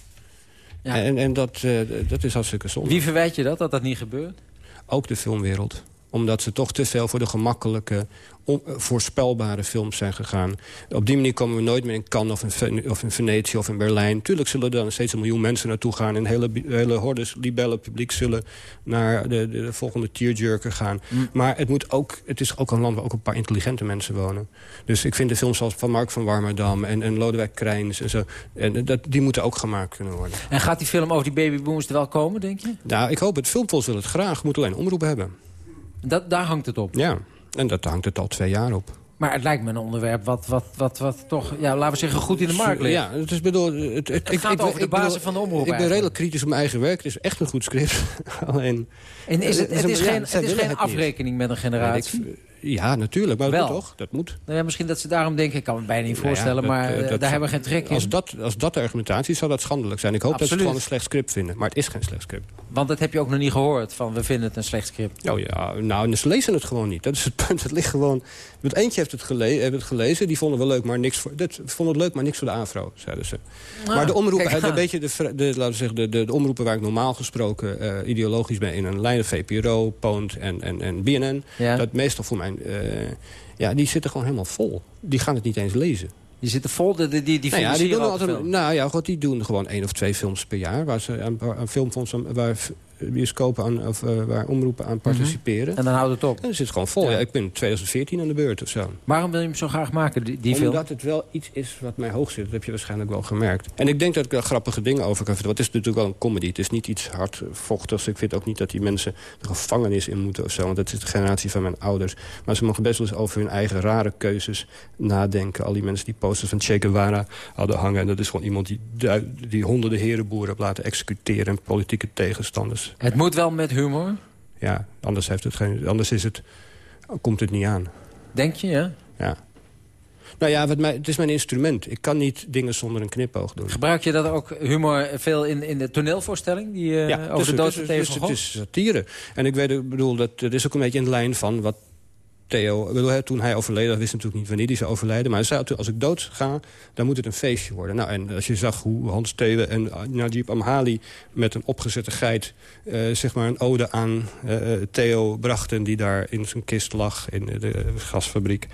Ja. En, en dat, eh, dat is hartstikke zonde. Wie verwijt je dat, dat dat niet gebeurt? Ook de filmwereld omdat ze toch te veel voor de gemakkelijke, eh, voorspelbare films zijn gegaan. Op die manier komen we nooit meer in Cannes of in, Ven- of in Venetië of in Berlijn. Tuurlijk zullen er dan steeds een miljoen mensen naartoe gaan... en hele, hele hordes libelle publiek zullen naar de, de, de volgende tearjerker gaan. Maar het, moet ook, het is ook een land waar ook een paar intelligente mensen wonen. Dus ik vind de films zoals van Mark van Warmerdam en, en Lodewijk Krijns... En zo, en dat, die moeten ook gemaakt kunnen worden. En gaat die film over die babyboomers er wel komen, denk je? Nou, ik hoop het. Filmfonds wil het graag. Moet alleen omroep hebben. Dat, daar hangt het op. Ja, en dat hangt het al twee jaar op. Maar het lijkt me een onderwerp wat, wat, wat, wat toch, ja, laten we zeggen, goed in de markt ligt. Ja, het is bedoel... Het, het, gaat over de bedoel, basis van de omroep Ik ben redelijk kritisch op mijn eigen werk. Het is echt een goed script. Alleen... En is het, het is ja, geen, zij het is willen geen het niet. afrekening met een generatie? Ik- ja, natuurlijk. Maar dat Wel. moet toch? Dat moet. Nou ja, misschien dat ze daarom denken, ik kan me bijna niet Nou ja, voorstellen... dat, maar eh, eh, dat daar hebben we geen trek in. Als dat, als dat de argumentatie is, zou dat schandelijk zijn. Ik hoop dat ze gewoon een slecht script vinden. Maar het is geen slecht script. Want dat heb je ook nog niet gehoord, van we vinden het een slecht script. Oh ja, nou, ze lezen het gewoon niet. Dat is het punt. Het ligt gewoon... Het eentje heeft het, gele heeft het gelezen. Die vonden we leuk, maar niks voor... Dat vonden het leuk, maar niks voor de afro, zeiden ze. maar de omroepen, Ah, een beetje de, de, laten we zeggen, de, de, de omroepen waar ik normaal gesproken eh, ideologisch ben in een lijn, VPRO, Poont en, en, en BNN, Ja. dat meestal voor mijn, eh, ja, die zitten gewoon helemaal vol. Die gaan het niet eens lezen. Die zitten vol, die, die, die Nou ja, die doen altijd, film. nou ja, goed, die doen gewoon één of twee films per jaar, waar ze aan, aan filmfonds, waar bioscopen aan, of eh, waar omroepen aan participeren. En dan houdt het op. En dan zit het gewoon vol. Ja. Ja. ik ben in 2014 aan de beurt of zo. Waarom wil je hem zo graag maken, die, die film? Omdat het wel iets is wat mij hoog zit. Dat heb je waarschijnlijk wel gemerkt. En ik denk dat ik er grappige dingen over kan vertellen. Want het is natuurlijk wel een comedy. Het is niet iets hardvochtigs. Ik vind ook niet dat die mensen de gevangenis in moeten of zo. Want dat is de generatie van mijn ouders. Maar ze mogen best wel eens over hun eigen rare keuzes nadenken. Al die mensen die posters van Che Guevara hadden hangen. En dat is gewoon iemand die, die honderden herenboeren heeft laten executeren. En politieke tegenstanders. Het moet wel met humor, Ja, anders, heeft het geen, anders is het, komt het niet aan. denk je, ja? Ja. Nou ja, wat mij, het is mijn instrument. Ik kan niet dingen zonder een knipoog doen. Gebruik je dat ook humor veel in, in de toneelvoorstelling? Die, eh, het over de dood is- Theo het is- satire. En ik weet, ik bedoel, dat het is ook een beetje in de lijn van wat Theo... toen hij overleden, wist natuurlijk niet wanneer hij zou overlijden. Maar hij zei altijd, als ik dood ga, dan moet het een feestje worden. Nou, en als je zag hoe Hans Thewe en Najib Amhali... met een opgezette geit, eh, zeg maar een ode aan eh, Theo brachten... die daar in zijn kist lag in de gasfabriek.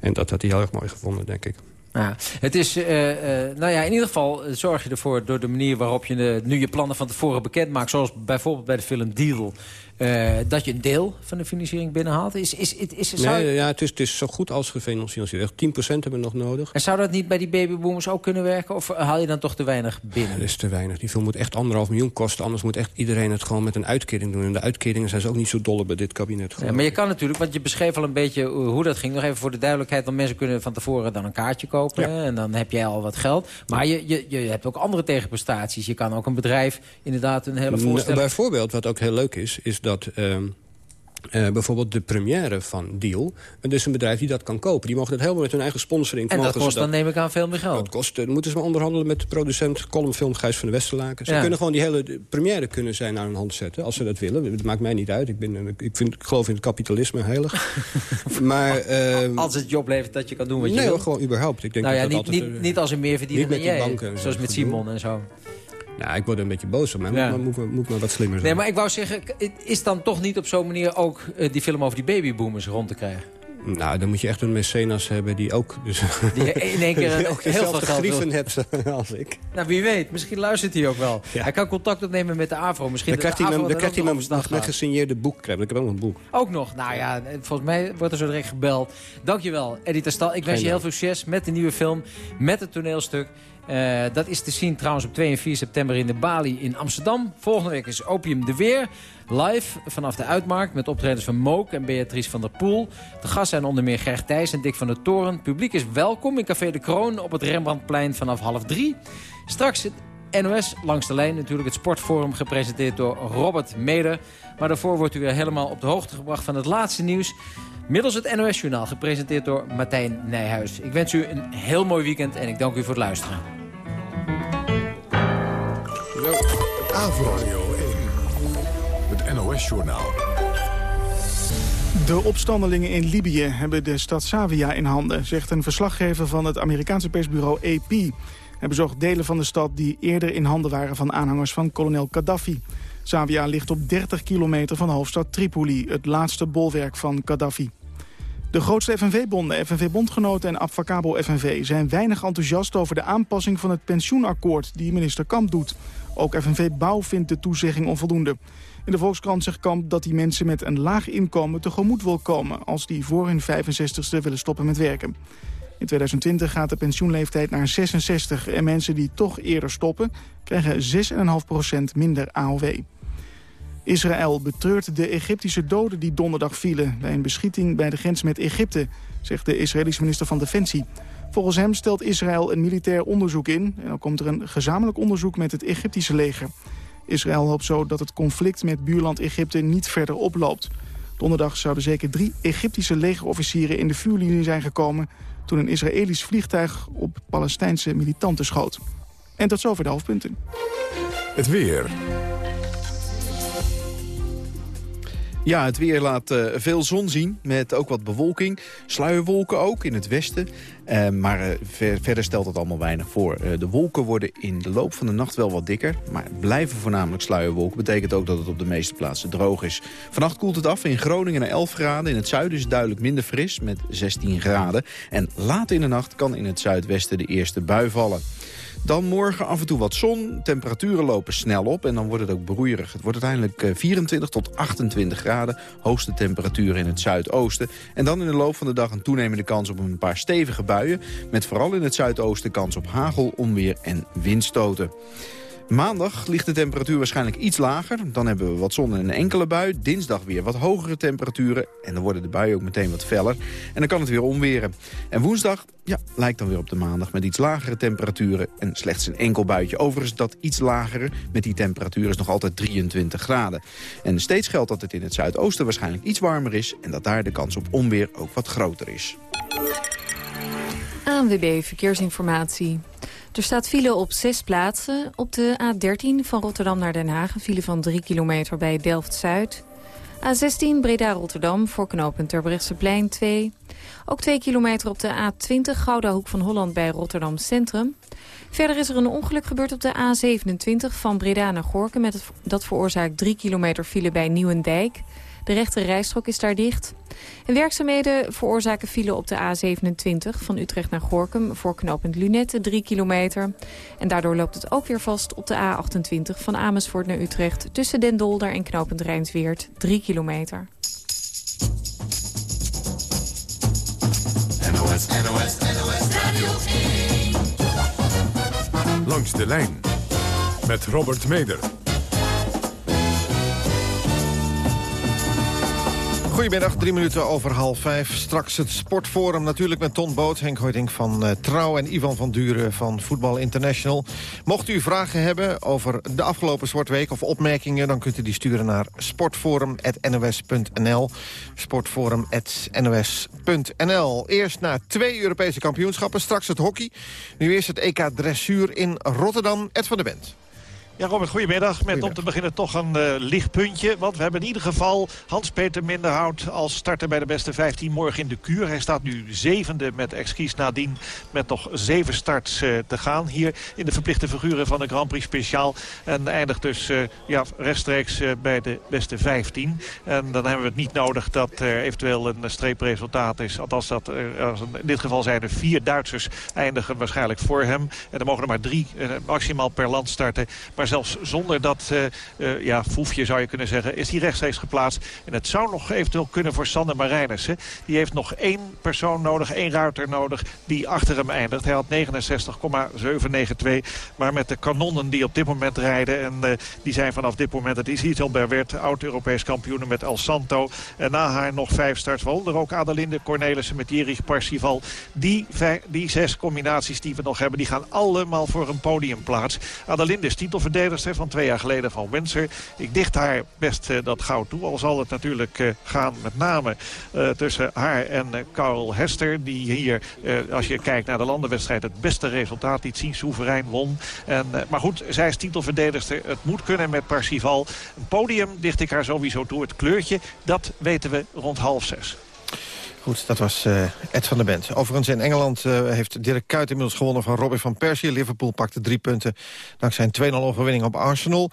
En dat had hij heel erg mooi gevonden, denk ik. Ja, het is, eh, nou ja, in ieder geval zorg je ervoor door de manier waarop je nu je plannen van tevoren bekend maakt, zoals bijvoorbeeld bij de film Deal, eh, dat je een deel van de financiering binnenhaalt. Is, is, is, is, zou, Nee, ja, het, is, het is zo goed als gefinancierd. Echt 10% hebben we nog nodig. en zou dat niet bij die babyboomers ook kunnen werken? Of haal je dan toch te weinig binnen? Dat is te weinig. Die film moet echt anderhalf miljoen kosten. Anders moet echt iedereen het gewoon met een uitkering doen. En de uitkeringen zijn ze ook niet zo dolle bij dit kabinet. Ja, maar je kan natuurlijk, want je beschreef al een beetje eh, hoe dat ging. Nog even voor de duidelijkheid, want mensen kunnen van tevoren dan een kaartje kopen. Ja. En dan heb jij al wat geld. Maar je, je, je hebt ook andere tegenprestaties. Je kan ook een bedrijf inderdaad een hele Nou, voorstelling... Bijvoorbeeld, wat ook heel leuk is, is dat... ehm, eh, bijvoorbeeld de première van Deal. Het is een bedrijf die dat kan kopen. Die mogen dat helemaal met hun eigen sponsoring. En dat kost dan neem ik aan veel meer geld. Dat kost, dan moeten ze maar onderhandelen met de producent columnfilm Gijs van de Westerlaken. Ze Ja. kunnen gewoon die hele première kunnen zij naar hun hand zetten. Als ze dat willen. Dat maakt mij niet uit. Ik, ben, ik, vind, ik geloof in het kapitalisme heilig. maar... ehm, Als het job levert dat je kan doen wat je nee, wil. hoor, gewoon überhaupt. Ik denk nou ja, dat dat niet, altijd, niet, eh, niet als een meer verdienen dan jij. banken en zoals zo met. Simon en zo. Nou, ik word er een beetje boos op. Maar Ja. moet, maar- moet, maar- moet maar wat slimmer zijn. Nee, maar ik wou zeggen, is dan toch niet op zo'n manier ook eh, die film over die babyboomers rond te krijgen? Nou, dan moet je echt een mecenas hebben die ook... Dus, die in één keer heel veel geld grieven hebt als ik. Nou, wie weet. Misschien luistert hij ook wel. Hij kan contact opnemen met de AVRO. Misschien dan krijgt hij, dan krijgt hij mijn, mijn gesigneerde boek. Ik heb ook nog een boek. Ook nog? Nou ja, volgens mij wordt er zo direct gebeld. Dankjewel, Eddie Terstal. Ik wens je heel veel succes met de nieuwe film. Met het toneelstuk. Uh, dat is te zien trouwens op 2 en 4 september in de Bali in Amsterdam. Volgende week is Opium de Weer. Live vanaf de Uitmarkt met optredens van Mook en Beatrice van der Poel. De gasten zijn onder meer Gert Thijs en Dick van der Toren. Publiek is welkom in Café de Kroon op het Rembrandtplein vanaf half drie. Straks het NOS langs de lijn. Natuurlijk het sportforum gepresenteerd door Robert Meder. Maar daarvoor wordt u weer helemaal op de hoogte gebracht van het laatste nieuws. Middels het NOS-journaal gepresenteerd door Martijn Nijhuis. Ik wens u een heel mooi weekend en ik dank u voor het luisteren. Avro 1, het NOS-journaal. De opstandelingen in Libië hebben de stad Savia in handen... zegt een verslaggever van het Amerikaanse persbureau AP. Hij bezocht delen van de stad die eerder in handen waren... van aanhangers van kolonel Gaddafi. Savia ligt op 30 kilometer van hoofdstad Tripoli... het laatste bolwerk van Gaddafi. De grootste FNV-bonden, FNV-bondgenoten en Abfacabo FNV... zijn weinig enthousiast over de aanpassing van het pensioenakkoord... die minister Kamp doet. Ook FNV Bouw vindt de toezegging onvoldoende. In de Volkskrant zegt Kamp dat die mensen met een laag inkomen tegemoet wil komen... als die voor hun 65ste willen stoppen met werken. In 2020 gaat de pensioenleeftijd naar 66 en mensen die toch eerder stoppen... krijgen 6,5% minder AOW. Israël betreurt de Egyptische doden die donderdag vielen... bij een beschieting bij de grens met Egypte, zegt de Israëlische minister van Defensie. Volgens hem stelt Israël een militair onderzoek in... en dan komt er een gezamenlijk onderzoek met het Egyptische leger. Israël hoopt zo dat het conflict met buurland Egypte niet verder oploopt. Donderdag zouden zeker drie Egyptische legerofficieren in de vuurlinie zijn gekomen... toen een Israëlisch vliegtuig op Palestijnse militanten schoot. En tot zover de hoofdpunten. Het weer. Ja, het weer laat uh, veel zon zien, met ook wat bewolking. Sluierwolken ook in het westen. Uh, maar ver, verder stelt het allemaal weinig voor. de wolken worden in de loop van de nacht wel wat dikker. Maar blijven voornamelijk sluierwolken. Betekent ook dat het op de meeste plaatsen droog is. Vannacht koelt het af in Groningen naar 11 graden. In het zuiden is het duidelijk minder fris, met 16 graden. En later in de nacht kan in het zuidwesten de eerste bui vallen. Dan morgen af en toe wat zon. Temperaturen lopen snel op en dan wordt het ook broeierig. Het wordt uiteindelijk 24 eh, tot 28 graden. Hoogste temperaturen in het zuidoosten. En dan in de loop van de dag een toenemende kans op een paar stevige buien. Met vooral in het zuidoosten kans op hagel, onweer en windstoten. Maandag ligt de temperatuur waarschijnlijk iets lager. Dan hebben we wat zon en een enkele bui. Dinsdag weer wat hogere temperaturen. En dan worden de buien ook meteen wat feller. En dan kan het weer omweren. En woensdag ja, lijkt dan weer op de maandag met iets lagere temperaturen. En slechts een enkel buitje. Overigens dat iets lagere met die temperatuur is nog altijd 23 graden. En steeds geldt dat het in het zuidoosten waarschijnlijk iets warmer is. En dat daar de kans op onweer ook wat groter is. ANWB Verkeersinformatie. Er staat file op zes plaatsen. Op de A13 van Rotterdam naar Den Haag... een file van 3 kilometer bij Delft-Zuid. A16 Breda-Rotterdam voor knooppunt Terbrechtseplein 2. Ook 2 kilometer op de A20 Gouda Hoek van Holland bij Rotterdam Centrum. Verder is er een ongeluk gebeurd op de A27 van Breda naar Gorken... Met dat veroorzaakt 3 kilometer file bij Nieuwendijk... De rechte rijstrook is daar dicht. En werkzaamheden veroorzaken file op de A27 van Utrecht naar Gorkum... voor knooppunt Lunette, 3 kilometer. En daardoor loopt het ook weer vast op de A28 van Amersfoort naar Utrecht... tussen Den Dolder en knooppunt Rijnsweert, 3 kilometer. NOS, NOS, NOS Radio Langs de lijn met Robert Meder. Goedemiddag, drie minuten over half vijf. Straks het sportforum natuurlijk met Ton Boot, Henk Hoytink van uh, Trouw... en Ivan van Duren van Voetbal International. Mocht u vragen hebben over de afgelopen sportweek of opmerkingen... dan kunt u die sturen naar sportforum.nos.nl. Sportforum.nos.nl. Eerst naar twee Europese kampioenschappen, straks het hockey. Nu eerst het EK Dressuur in Rotterdam. Ed van der Bent. Ja, Robert, goedemiddag. Met om te beginnen toch een uh, lichtpuntje. Want we hebben in ieder geval Hans-Peter Minderhout als starter bij de beste 15 morgen in de kuur. Hij staat nu zevende met excuus nadien met nog zeven starts uh, te gaan. Hier in de verplichte figuren van de Grand Prix Speciaal. En eindigt dus uh, ja, rechtstreeks bij de beste 15. En dan hebben we het niet nodig dat er eventueel een streepresultaat is. Althans, dat, in dit geval zijn er vier Duitsers eindigen waarschijnlijk voor hem. En er mogen er maar drie maximaal per land starten. Maar zelfs zonder dat uh, ja, foefje zou je kunnen zeggen... is hij rechtstreeks geplaatst. En het zou nog eventueel kunnen voor Sander Marijnissen. Die heeft nog één persoon nodig, één ruiter nodig... die achter hem eindigt. Hij had 69,792. Maar met de kanonnen die op dit moment rijden... en uh, die zijn vanaf dit moment... het is Iselberg werd oud-Europees kampioen met El Santo. En na haar nog vijf starts. Waaronder ook Adelinde Cornelissen met Jerich Parsival. Die, die zes combinaties die we nog hebben... die gaan allemaal voor een podiumplaats. Adelinde is titelverdedigster van twee jaar geleden van Windsor. Ik dicht haar best uh, dat goud toe. Al zal het natuurlijk uh, gaan met name uh, tussen haar en Carl Hester. Die hier, als je kijkt naar de landenwedstrijd, het beste resultaat liet zien. Soeverein won. En, maar goed, zij is titelverdedigster. Het moet kunnen met Parsival. Een podium dicht ik haar sowieso toe. Het kleurtje, dat weten we rond half zes. Goed, dat was uh, Ed van der Bent. Overigens in Engeland uh, heeft Dirk Kuyt inmiddels gewonnen van Robin van Persie. Liverpool pakte drie punten dankzij een 2-0 overwinning op Arsenal.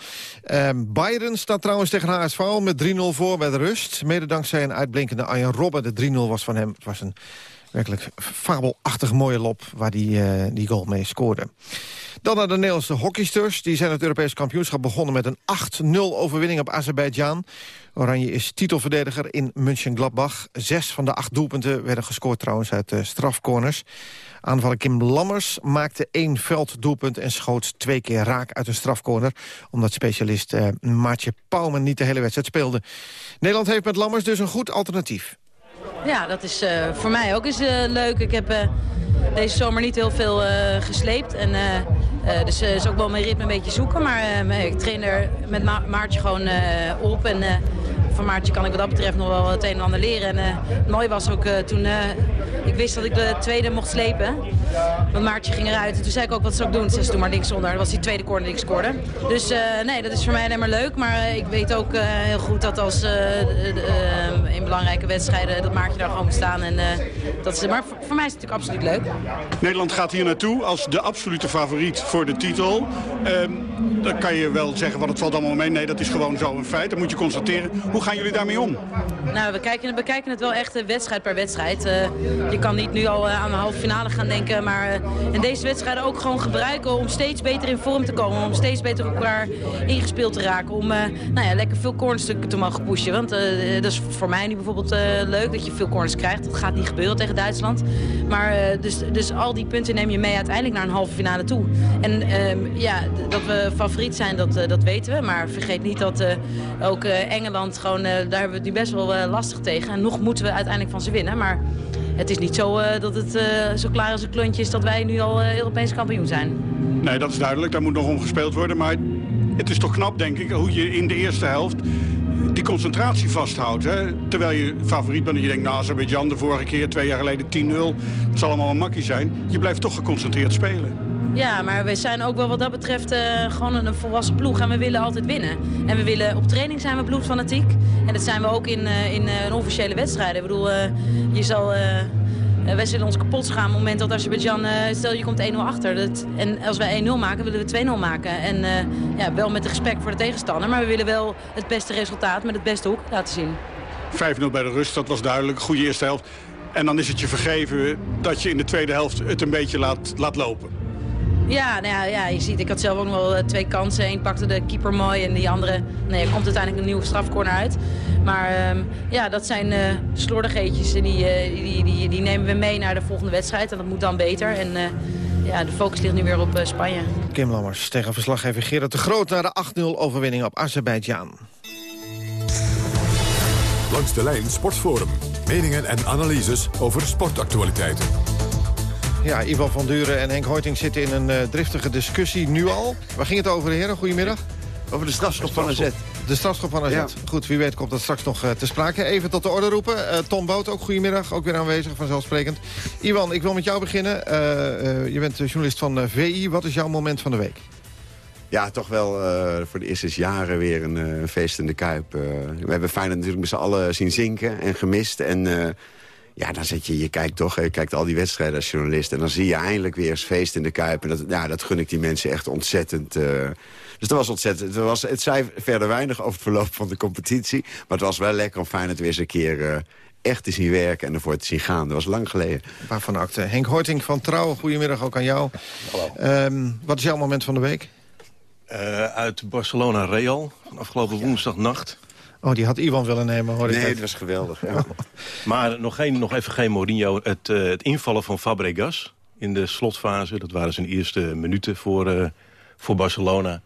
Uh, Bayern staat trouwens tegen HSV met 3-0 voor bij de rust. Mede dankzij een uitblinkende Arjen Robben. De 3-0 was van hem. Het was een werkelijk fabelachtig mooie lop waar die, uh, die goal mee scoorde. Dan naar de Nederlandse hockeysters. Die zijn het Europees kampioenschap begonnen met een 8-0 overwinning op Azerbeidzjan. Oranje is titelverdediger in München-Gladbach. Zes van de acht doelpunten werden gescoord trouwens uit de strafcorners. Aanvaller Kim Lammers maakte één velddoelpunt en schoot twee keer raak uit een strafcorner. Omdat specialist uh, Maartje Pauwman niet de hele wedstrijd speelde. Nederland heeft met Lammers dus een goed alternatief. Ja, dat is uh, voor mij ook eens uh, leuk. Ik heb uh, deze zomer niet heel veel gesleept. En, dus is ook wel mijn ritme een beetje zoeken. Maar ik train er met Ma Maartje gewoon op. En van Maartje kan ik wat dat betreft nog wel het een en ander leren. En uh, mooie was ook uh, toen uh, ik wist dat ik de tweede mocht slepen. Want Maartje ging eruit. En toen zei ik ook, wat zou ik doen? Ze toen maar links onder. Dat was die tweede corner die ik scoorde. Dus nee, dat is voor mij alleen maar leuk. Maar ik weet ook heel goed dat als in belangrijke wedstrijden... dat Maartje daar gewoon moet staan. En, dat is, maar voor, voor, mij is het natuurlijk absoluut leuk. Nederland gaat hier naartoe als de absolute favoriet voor de titel. Ehm, dan kan je wel zeggen, wat het valt allemaal mee. Nee, dat is gewoon zo een feit. Dat moet je constateren. Hoe gaan jullie daarmee om? Nou, we kijken, we kijken het wel echt wedstrijd per wedstrijd. Uh, je kan niet nu al uh, aan de halve finale gaan denken. Maar in deze wedstrijden ook gewoon gebruiken om steeds beter in vorm te komen. Om steeds beter op elkaar ingespeeld te raken. Om nou ja, lekker veel cornerstukken te mogen pushen. Want dat is voor mij nu bijvoorbeeld leuk dat je veel corners krijgt. Dat gaat niet gebeuren tegen Duitsland. Maar dus, dus al die punten neem je mee uiteindelijk naar een halve finale toe. En ehm, ja, dat we favoriet zijn, dat, dat weten we. Maar vergeet niet dat ook Engeland gewoon daar hebben we het nu best wel lastig tegen. En nog moeten we uiteindelijk van ze winnen. Maar het is niet zo dat het zo klaar als een klontje is dat wij nu al Europees kampioen zijn. Nee, dat is duidelijk. Daar moet nog om gespeeld worden. Maar het is toch knap, denk ik, hoe je in de eerste helft die concentratie vasthoudt. Hè? Terwijl je favoriet bent en je denkt, nou, Azerbeidzjan de vorige keer, twee jaar geleden 10-0. Het zal allemaal een makkie zijn. Je blijft toch geconcentreerd spelen. Ja, maar we zijn ook wel wat dat betreft uh, gewoon een volwassen ploeg. En we willen altijd winnen. En we willen, op training zijn we bloedfanatiek. En dat zijn we ook in, uh, in, uh, in officiële wedstrijden. Ik bedoel, je zal... wij zullen ons kapot gaan op het moment dat Azerbeidzjan... stel je komt 1-0 achter. Dat, en als wij 1-0 maken, willen we 2-0 maken. En ja, wel met respect voor de tegenstander. Maar we willen wel het beste resultaat met het beste hoek laten zien. 5-0 bij de rust, dat was duidelijk. Goede eerste helft. En dan is het je vergeven dat je in de tweede helft het een beetje laat, laat lopen. Ja, nou ja, ja, je ziet, ik had zelf ook nog wel twee kansen. Eén pakte de keeper mooi en die andere... Nee, er komt uiteindelijk een nieuwe strafcorner uit. Maar um, ja, dat zijn uh, slordigheidjes en die, uh, die, die, die, nemen we mee naar de volgende wedstrijd. En dat moet dan beter. En uh, ja, de focus ligt nu weer op Spanje. Kim Lammers tegen verslaggever Gerard de Groot... naar de 8-0 overwinning op Azerbeidzjan. Langs de lijn Sportforum. Meningen en analyses over sportactualiteiten. Ja, Ivan van Duren en Henk Hoiting zitten in een uh, driftige discussie nu al. Waar ging het over, heren? Goedemiddag. Over de strafschop van AZ. De strafschop van AZ. Ja. Goed, wie weet komt dat straks nog uh, te sprake. Even tot de orde roepen. Uh, Tom Boot, ook goedemiddag. Ook weer aanwezig, vanzelfsprekend. Ivan, ik wil met jou beginnen. je bent journalist van VI. Wat is jouw moment van de week? Ja, toch wel uh, voor de eerste jaren weer een uh, feest in de Kuip. Uh, we hebben Feyenoord natuurlijk met z'n allen zien zinken en gemist. En ja, dan zit je, je kijkt toch, je kijkt al die wedstrijden als journalist... en dan zie je eindelijk weer eens feest in de Kuip. En dat, ja, dat gun ik die mensen echt ontzettend... dus dat was ontzettend. Het, was, het zei verder weinig over het verloop van de competitie. Maar het was wel lekker om Feyenoord weer eens een keer echt te zien werken en ervoor te zien gaan. Dat was lang geleden. Waarvan acte. Henk Horting van Trouw, goedemiddag ook aan jou. Hallo. Um, wat is jouw moment van de week? Uh, uit Barcelona Real, afgelopen oh, ja. woensdagnacht. Oh, die had Iwan willen nemen, hoor Nee, het was geweldig. Ja. maar nog, geen, nog even geen Mourinho. Het, uh, het invallen van Fabregas in de slotfase... dat waren zijn eerste minuten voor, uh, voor Barcelona.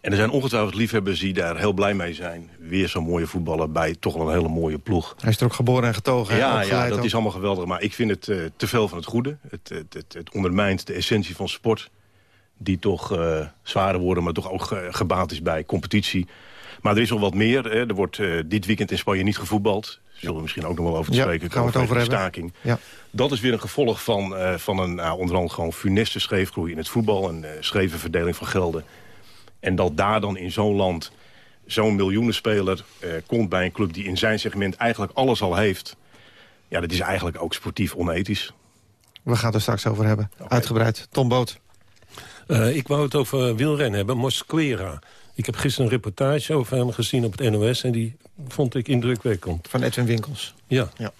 En er zijn ongetwijfeld liefhebbers die daar heel blij mee zijn. Weer zo'n mooie voetballer bij toch wel een hele mooie ploeg. Hij is er ook geboren en getogen. Ja, ja dat is allemaal geweldig. Maar ik vind het uh, te veel van het goede. Het, het, het, het, ondermijnt de essentie van sport. Die toch uh, zware worden, maar toch ook gebaat is bij competitie. Maar er is nog wat meer. Hè. Er wordt dit weekend in Spanje niet gevoetbald. Zullen we misschien ook nog wel over te spreken komen. Gaan we het over staking. Ja. Dat is weer een gevolg van, van een nou, onder andere gewoon funeste scheefgroei in het voetbal. Een scheve verdeling van gelden. En dat daar dan in zo'n land zo'n miljoenenspeler uh, komt bij een club... die in zijn segment eigenlijk alles al heeft... ja, dat is eigenlijk ook sportief onethisch. We gaan het er straks over hebben. Uitgebreid. Tom Boot. Uh, ik wou het over wielrennen hebben. Mosquera. Ik heb gisteren een reportage over hem gezien op het NOS... en die vond ik indrukwekkend. Van Edwin Winkels. Ja. ja.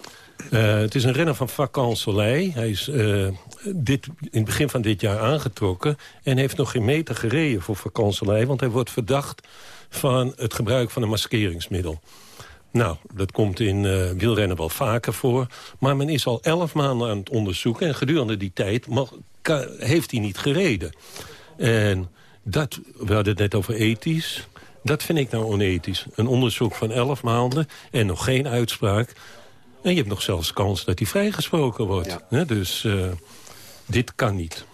Uh, het is een renner van Vacan Soleil. Hij is uh, dit, in het begin van dit jaar aangetrokken... en heeft nog geen meter gereden voor Vacan Soleil... want hij wordt verdacht van het gebruik van een maskeringsmiddel. Nou, dat komt in uh, wielrennen wel vaker voor. Maar men is al elf maanden aan het onderzoeken... en gedurende die tijd mag, heeft hij niet gereden. En dat, we hadden het net over ethisch... Dat vind ik nou onethisch. Een onderzoek van elf maanden en nog geen uitspraak. En je hebt nog zelfs kans dat hij vrijgesproken wordt. Dus uh, dit kan niet.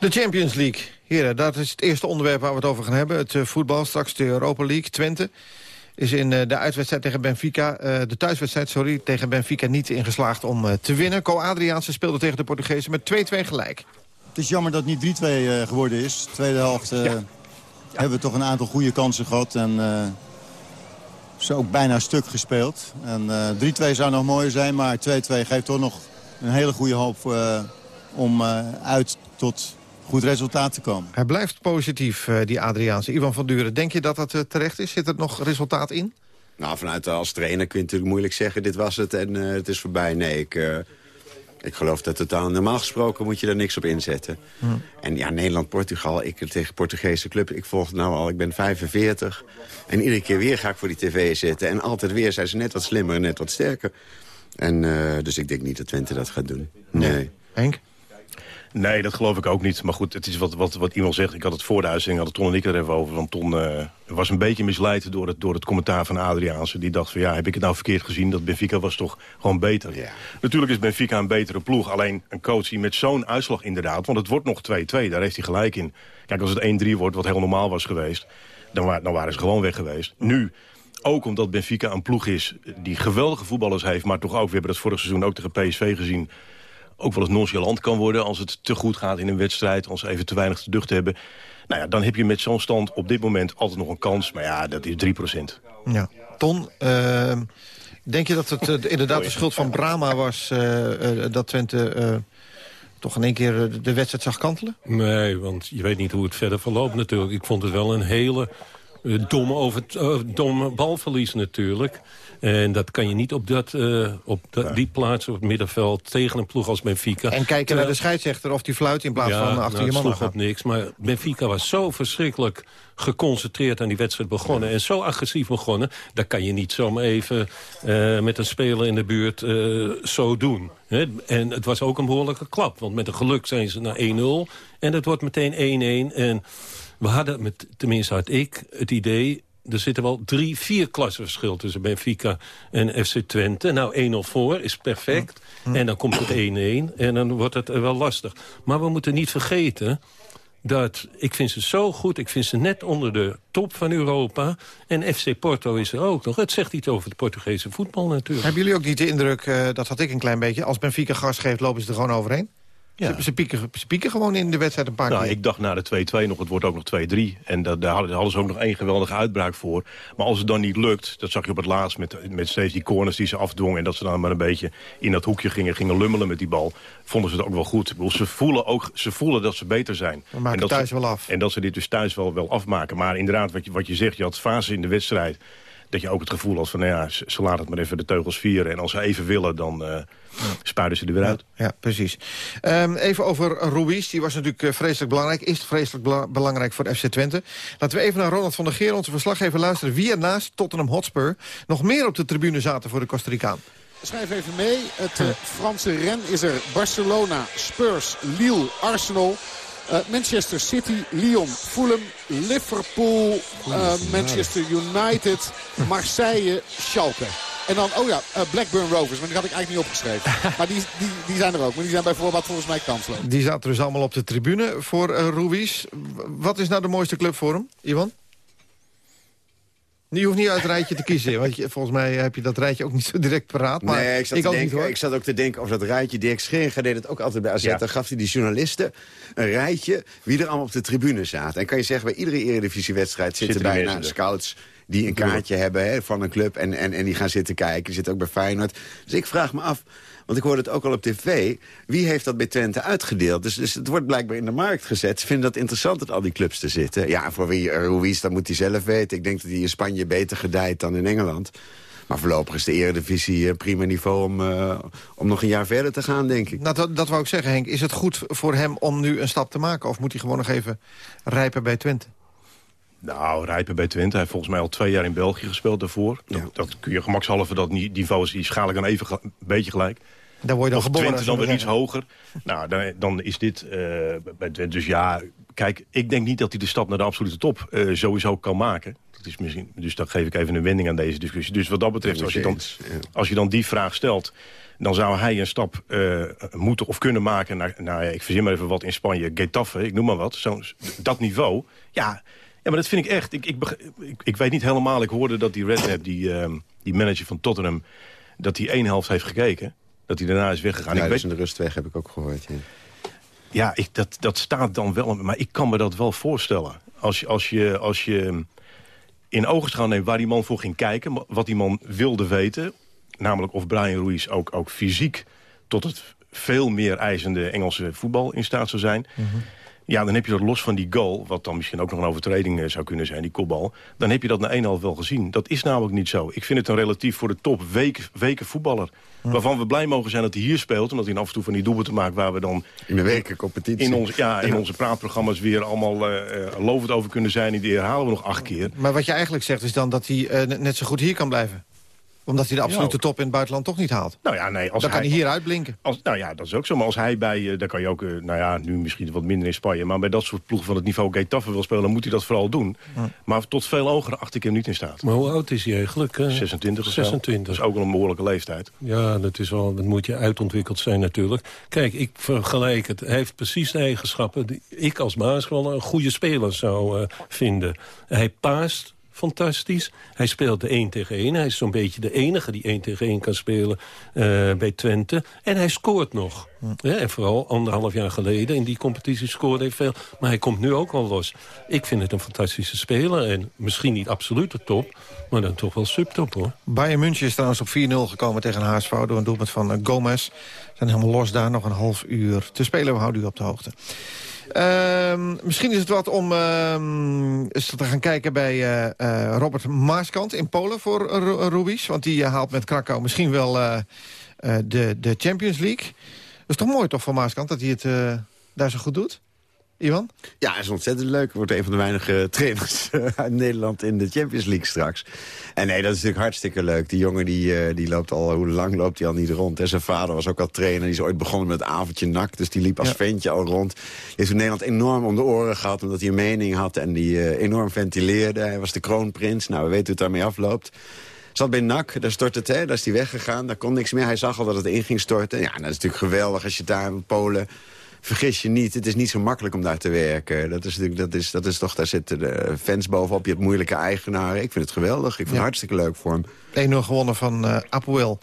De Champions League. Heren, dat is het eerste onderwerp waar we het over gaan hebben. Het uh, voetbal, straks de Europa League. Twente is in uh, de uitwedstrijd tegen Benfica... de thuiswedstrijd, sorry, tegen Benfica niet ingeslaagd om te winnen. Co Adriaanse speelde tegen de Portugezen met 2-2 gelijk. Het is jammer dat het niet 3-2 geworden is. Tweede helft ja. hebben we toch een aantal goede kansen gehad. En ze ook bijna stuk gespeeld. En uh, eh, 3-2 zou nog mooier zijn, maar 2-2 geeft toch nog een hele goede hoop uh, om uh, uit tot goed resultaat te komen. Hij blijft positief, die Adriaanse. Ivan van Duren, denk je dat dat terecht is? Zit er nog resultaat in? Nou, vanuit als trainer kun je natuurlijk moeilijk zeggen... dit was het en het is voorbij. Nee, ik ik geloof dat het dan normaal gesproken moet je daar niks op inzetten. Hm. En ja, Nederland-Portugal, ik tegen Portugese club, ik volg het nou al, ik ben 45. En iedere keer weer ga ik voor die tv zitten. En altijd weer zijn ze net wat slimmer en net wat sterker. En uh, dus ik denk niet dat Twente dat gaat doen. Nee. Henk? Nee, dat geloof ik ook niet. Maar goed, het is wat, wat, wat iemand zegt. Ik had het voor de uitzending, hadden Ton en ik er even over. Want Ton uh, was een beetje misleid door het, door het commentaar van Adriaanse. Die dacht van, ja, heb ik het nou verkeerd gezien? Dat Benfica was toch gewoon beter. Ja. Natuurlijk is Benfica een betere ploeg. Alleen een coach die met zo'n uitslag inderdaad... want het wordt nog 2-2, daar heeft hij gelijk in. Kijk, als het 1-3 wordt, wat heel normaal was geweest... Dan, dan waren ze gewoon weg geweest. Nu ook omdat Benfica een ploeg is die geweldige voetballers heeft... maar toch ook, we hebben dat vorig seizoen ook tegen PSV gezien ook wel eens nonchalant kan worden... als het te goed gaat in een wedstrijd, als ze even te weinig te ducht hebben. Nou ja, dan heb je met zo'n stand op dit moment altijd nog een kans. Maar ja, dat is 3% Ja. Ton, uh, denk je dat het uh, inderdaad de schuld van Brama was... Uh, dat Twente toch in één keer de wedstrijd zag kantelen? Nee, want je weet niet hoe het verder verloopt natuurlijk. Ik vond het wel een hele domme, over, domme balverlies natuurlijk. En dat kan je niet op, dat, uh, op dat, die plaats op het middenveld tegen een ploeg als Benfica. En kijken naar de scheidsrechter of die fluit in plaats van achter nou, je man sloeg op niks. Maar Benfica was zo verschrikkelijk geconcentreerd aan die wedstrijd begonnen. En zo agressief begonnen. Dat kan je niet zomaar even uh, met een speler in de buurt uh, zo doen. En het was ook een behoorlijke klap. Want met een geluk zijn ze naar 1-0. En het wordt meteen 1-1. En we hadden, met, tenminste had ik, het idee er zitten wel drie, vier klassen verschil tussen Benfica en FC Twente. Nou, 1-0 voor is perfect. En dan komt het 1-1 en dan wordt het wel lastig. Maar we moeten niet vergeten dat ik vind ze zo goed. Ik vind ze net onder de top van Europa. En FC Porto is er ook nog. Het zegt iets over het Portugese voetbal natuurlijk. Hebben jullie ook niet de indruk, uh, dat had ik een klein beetje... als Benfica gas geeft, lopen ze er gewoon overheen? Ze, ze, pieken, ze pieken gewoon in de wedstrijd een paar nou, keer. Ik dacht na de 2-2 nog, het wordt ook nog 2-3. En da daar hadden, ze ook nog één geweldige uitbraak voor. Maar als het dan niet lukt, dat zag je op het laatst... met, met steeds die corners die ze afdwongen... en dat ze dan maar een beetje in dat hoekje gingen, gingen lummelen met die bal... vonden ze het ook wel goed. Bedoel, ze, voelen ook, ze voelen dat ze beter zijn. We maken en dat thuis ze, wel af. En dat ze dit dus thuis wel, wel afmaken. Maar inderdaad, wat je, wat je zegt, je had fases in de wedstrijd dat je ook het gevoel had van, nou ja, ze, laten het maar even de teugels vieren. En als ze even willen, dan uh, spuiten ze er weer uit. Ja, precies. Um, even over Ruiz. Die was natuurlijk uh, vreselijk belangrijk. Is vreselijk bela belangrijk voor FC Twente. Laten we even naar Ronald van der Geer, onze verslaggever, luisteren. Wie er naast Tottenham Hotspur nog meer op de tribune zaten voor de Costa Ricaan. Schrijf even mee. Het uh, Franse ren is er Barcelona, Spurs, Lille, Arsenal... Uh, Manchester City, Lyon, Fulham, Liverpool, uh, Manchester United, Marseille, Schalke. En dan, oh ja, uh, Blackburn Rovers. Maar die had ik eigenlijk niet opgeschreven. maar die, die, die zijn er ook. Maar die zijn bij voorbaat volgens mij kansloos. Die zaten dus allemaal op de tribune voor uh, Ruiz. Wat is nou de mooiste club voor hem, Ivan? Je hoeft niet uit het rijtje te kiezen. Want je, volgens mij heb je dat rijtje ook niet zo direct paraat. Maar nee, ik zat, ik te ook denken, niet, ik zat ook te denken over dat rijtje. Dirk Scheringa deed het ook altijd bij AZ. Ja. Dan gaf hij die journalisten een rijtje wie er allemaal op de tribune zaten. En kan je zeggen, bij iedere eredivisiewedstrijd zitten, Zitten bijna er. scouts die een kaartje hebben hè, van een club en, en, en die gaan zitten kijken. Die zitten ook bij Feyenoord. Dus ik vraag me af, want ik hoorde het ook al op tv... wie heeft dat bij Twente uitgedeeld? Dus, dus het wordt blijkbaar in de markt gezet. Ze vinden dat interessant dat al die clubs te zitten. Ja, voor wie Ruiz, dat moet hij zelf weten. Ik denk dat hij in Spanje beter gedijt dan in Engeland. Maar voorlopig is de eredivisie een prima niveau om, uh, om nog een jaar verder te gaan, denk ik. Nou, dat, dat wou ik zeggen, Henk. Is het goed voor hem om nu een stap te maken? Of moet hij gewoon nog even rijpen bij Twente? Nou, Rijpen bij Twente. Hij heeft volgens mij al twee jaar in België gespeeld daarvoor. Dat, Ja. dat kun je gemakshalve, dat ni- niveau is die schaal ik dan even een beetje gelijk. Daar word je dan Of geboren. Twente dan weer we iets hoger. Nou, dan, dan is dit eh, bij Twente. Dus ja, kijk, ik denk niet dat hij de stap naar de absolute top eh, sowieso kan maken. Dat is misschien, dus dan geef ik even een wending aan deze discussie. Dus wat dat betreft, als je dan, als je dan die vraag stelt... dan zou hij een stap eh, moeten of kunnen maken naar, nou ja, ik verzin maar even wat in Spanje, Getafe, ik noem maar wat. Zo, dat niveau, ja, maar dat vind ik echt. Ik, ik, ik, ik weet niet helemaal, ik hoorde dat die Redknapp, die, ehm, die manager van Tottenham... dat hij één helft heeft gekeken, dat hij daarna is weggegaan. Ja, ik dus weet, in de rustweg heb ik ook gehoord. Ja. ja, ik, dat, dat staat dan wel. Maar ik kan me dat wel voorstellen. Als je, als je, als je in ogenschouw neemt waar die man voor ging kijken... wat die man wilde weten... namelijk of Brian Ruiz ook, ook fysiek... tot het veel meer eisende Engelse voetbal in staat zou zijn... Ja, dan heb je dat los van die goal, wat dan misschien ook nog een overtreding eh, zou kunnen zijn, die kopbal. Dan heb je dat na 1,5 wel gezien. Dat is namelijk niet zo. Ik vind het een relatief voor de top weken, weken voetballer. Waarvan we blij mogen zijn dat hij hier speelt. Omdat hij af en toe van die doelpunten maakt waar we dan... In de wekencompetitie. In, ons, ja, in onze praatprogramma's weer allemaal eh, lovend over kunnen zijn. Die herhalen we nog acht keer. Maar wat je eigenlijk zegt is dan dat hij net zo goed hier kan blijven. Omdat hij de absolute Ja. top in het buitenland toch niet haalt. Nou ja, nee. Als dan kan hij hier uitblinken. Als, nou ja, dat is ook zo. Maar als hij bij, eh, dan kan je ook, eh, nou ja, nu misschien wat minder in Spanje... maar bij dat soort ploegen van het niveau Getafe wil spelen... dan moet hij dat vooral doen. Maar tot veel hogere acht ik hem niet in staat. Maar hoe oud is hij eigenlijk? hè? 26 of zo. 26. Dat is ook wel een behoorlijke leeftijd. Ja, dat, is wel, dat moet je uitontwikkeld zijn natuurlijk. Kijk, ik vergelijk het. Hij heeft precies de eigenschappen die ik als baas wel een goede speler zou eh, vinden. Hij paast fantastisch. Hij speelt de 1 tegen 1. Hij is zo'n beetje de enige die 1 tegen 1 kan spelen eh, bij Twente. En hij scoort nog. En vooral anderhalf jaar geleden in die competitie scoorde hij veel. Maar hij komt nu ook al los. Ik vind het een fantastische speler. En misschien niet absoluut de top, maar dan toch wel subtop hoor. Bayern München is trouwens op 4-0 gekomen tegen HSV... door een doelpunt van eh, Gomez. Zijn helemaal los daar, nog een half uur te spelen. We houden u op de hoogte. Ehm, misschien is het wat om ehm, eens te gaan kijken bij eh, eh, Robert Maaskant in Polen voor Ru- Rubies. Want die eh, haalt met Krakau misschien wel de, de Champions League. Dat is toch mooi toch van Maaskant dat hij het daar zo goed doet? Ivan? Ja, dat is ontzettend leuk. Wordt een van de weinige trainers uit Nederland in de Champions League straks. En nee, dat is natuurlijk hartstikke leuk. Die jongen die, eh, die loopt al, hoe lang loopt hij al niet rond? En zijn vader was ook al trainer. Die is ooit begonnen met het avondje nak. Dus die liep als Ja. ventje al rond. Die heeft in Nederland enorm om de oren gehad. Omdat hij een mening had en die eh, enorm ventileerde. Hij was de kroonprins. Nou, we weten hoe het daarmee afloopt. Zat bij NAC, daar stort het, hè, daar is hij weggegaan. Daar kon niks meer. Hij zag al dat het in ging storten. Ja, dat is natuurlijk geweldig als je daar in Polen vergis je niet, het is niet zo makkelijk om daar te werken. Dat is natuurlijk, dat is, dat is toch, daar zitten de fans bovenop. Je hebt moeilijke eigenaren. Ik vind het geweldig. Ik vind het hartstikke leuk voor hem. 1-0 gewonnen van uh, Apoel.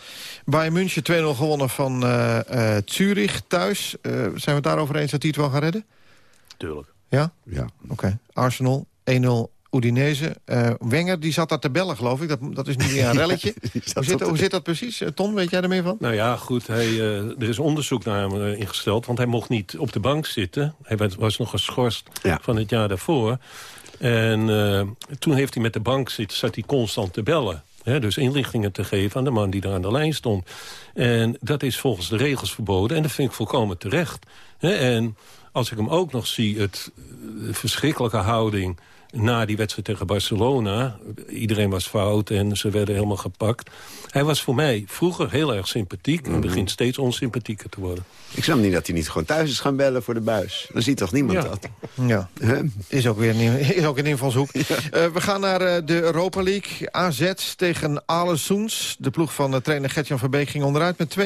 Bayern München 2-0 gewonnen van uh, uh, Zurich thuis. zijn we het daarover eens dat die het wel gaan redden? Tuurlijk. Ja? Ja. Oké. Arsenal 1-0 Udinese. Uh, Wenger die zat daar te bellen, geloof ik. Dat, dat is nu weer een relletje. hoe, zit, hoe zit dat precies? Uh, Ton, weet jij er meer van? Nou ja, goed. Hij, uh, er is onderzoek naar hem ingesteld. Want hij mocht niet op de bank zitten. Hij was nog geschorst ja. van het jaar daarvoor. En toen heeft hij met de bank zitten, zat hij constant te bellen. Hè, dus inlichtingen te geven aan de man die daar aan de lijn stond. En dat is volgens de regels verboden. En dat vind ik volkomen terecht. Hè, en als ik hem ook nog zie, het de verschrikkelijke houding na die wedstrijd tegen Barcelona. Iedereen was fout en ze werden helemaal gepakt. Hij was voor mij vroeger heel erg sympathiek... en begint steeds onsympathieker te worden. Ik snap niet dat hij niet gewoon thuis is gaan bellen voor de buis. Dan ziet toch niemand ja. dat? Ja, is ook weer een, is ook een invalshoek. Ja. Uh, we gaan naar uh, de Europa League. AZ tegen Alessoens. De ploeg van de trainer Gertjan Verbeek ging onderuit met 2-1.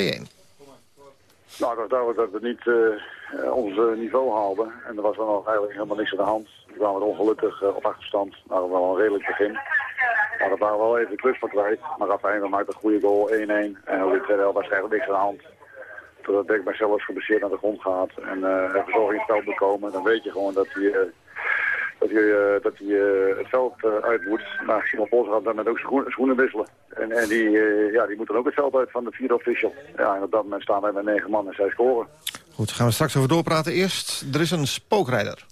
Nou, het was duidelijk dat we niet uh, ons niveau haalden. En er was dan nog eigenlijk helemaal niks aan de hand. We kwamen ongelukkig uh, op achterstand. Nou, was wel een redelijk begin. Maar dat waren wel even de klus van kwijt. Maar Rafael maakte een goede goal, 1-1. En ook in de tweede helft was eigenlijk niks aan de hand. Totdat ik mezelf geblesseerd naar de grond gaat. En uh, er verzorging in het veld bekomen. Dan weet je gewoon dat hij... Uh, dat hij, dat hij het veld uit moet. Maar Simon Bos gaat daarmee ook schoenen, schoenen wisselen. En, en die, ja, die moet dan ook het veld uit van de vierde official. Ja, en op dat moment staan wij met negen man en zij scoren. Goed, gaan we straks over doorpraten. Eerst, er is een spookrijder.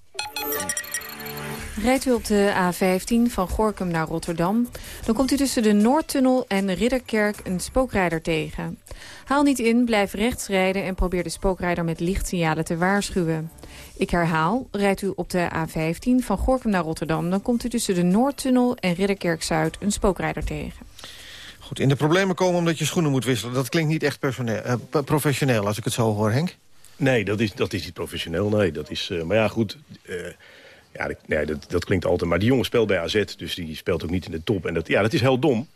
Rijdt u op de A15 van Gorkum naar Rotterdam... dan komt u tussen de Noordtunnel en Ridderkerk een spookrijder tegen. Haal niet in, blijf rechts rijden en probeer de spookrijder met lichtsignalen te waarschuwen. Ik herhaal, rijdt u op de A15 van Gorkum naar Rotterdam... dan komt u tussen de Noordtunnel en Ridderkerk-Zuid een spookrijder tegen. Goed, in de problemen komen omdat je schoenen moet wisselen. Dat klinkt niet echt uh, professioneel, als ik het zo hoor, Henk. Nee, dat is, dat is niet professioneel. Nee, dat is, uh, maar ja, goed... Uh, ja, nee, dat, dat klinkt altijd... Maar die jongen speelt bij AZ, dus die speelt ook niet in de top. En dat, ja, dat is heel dom.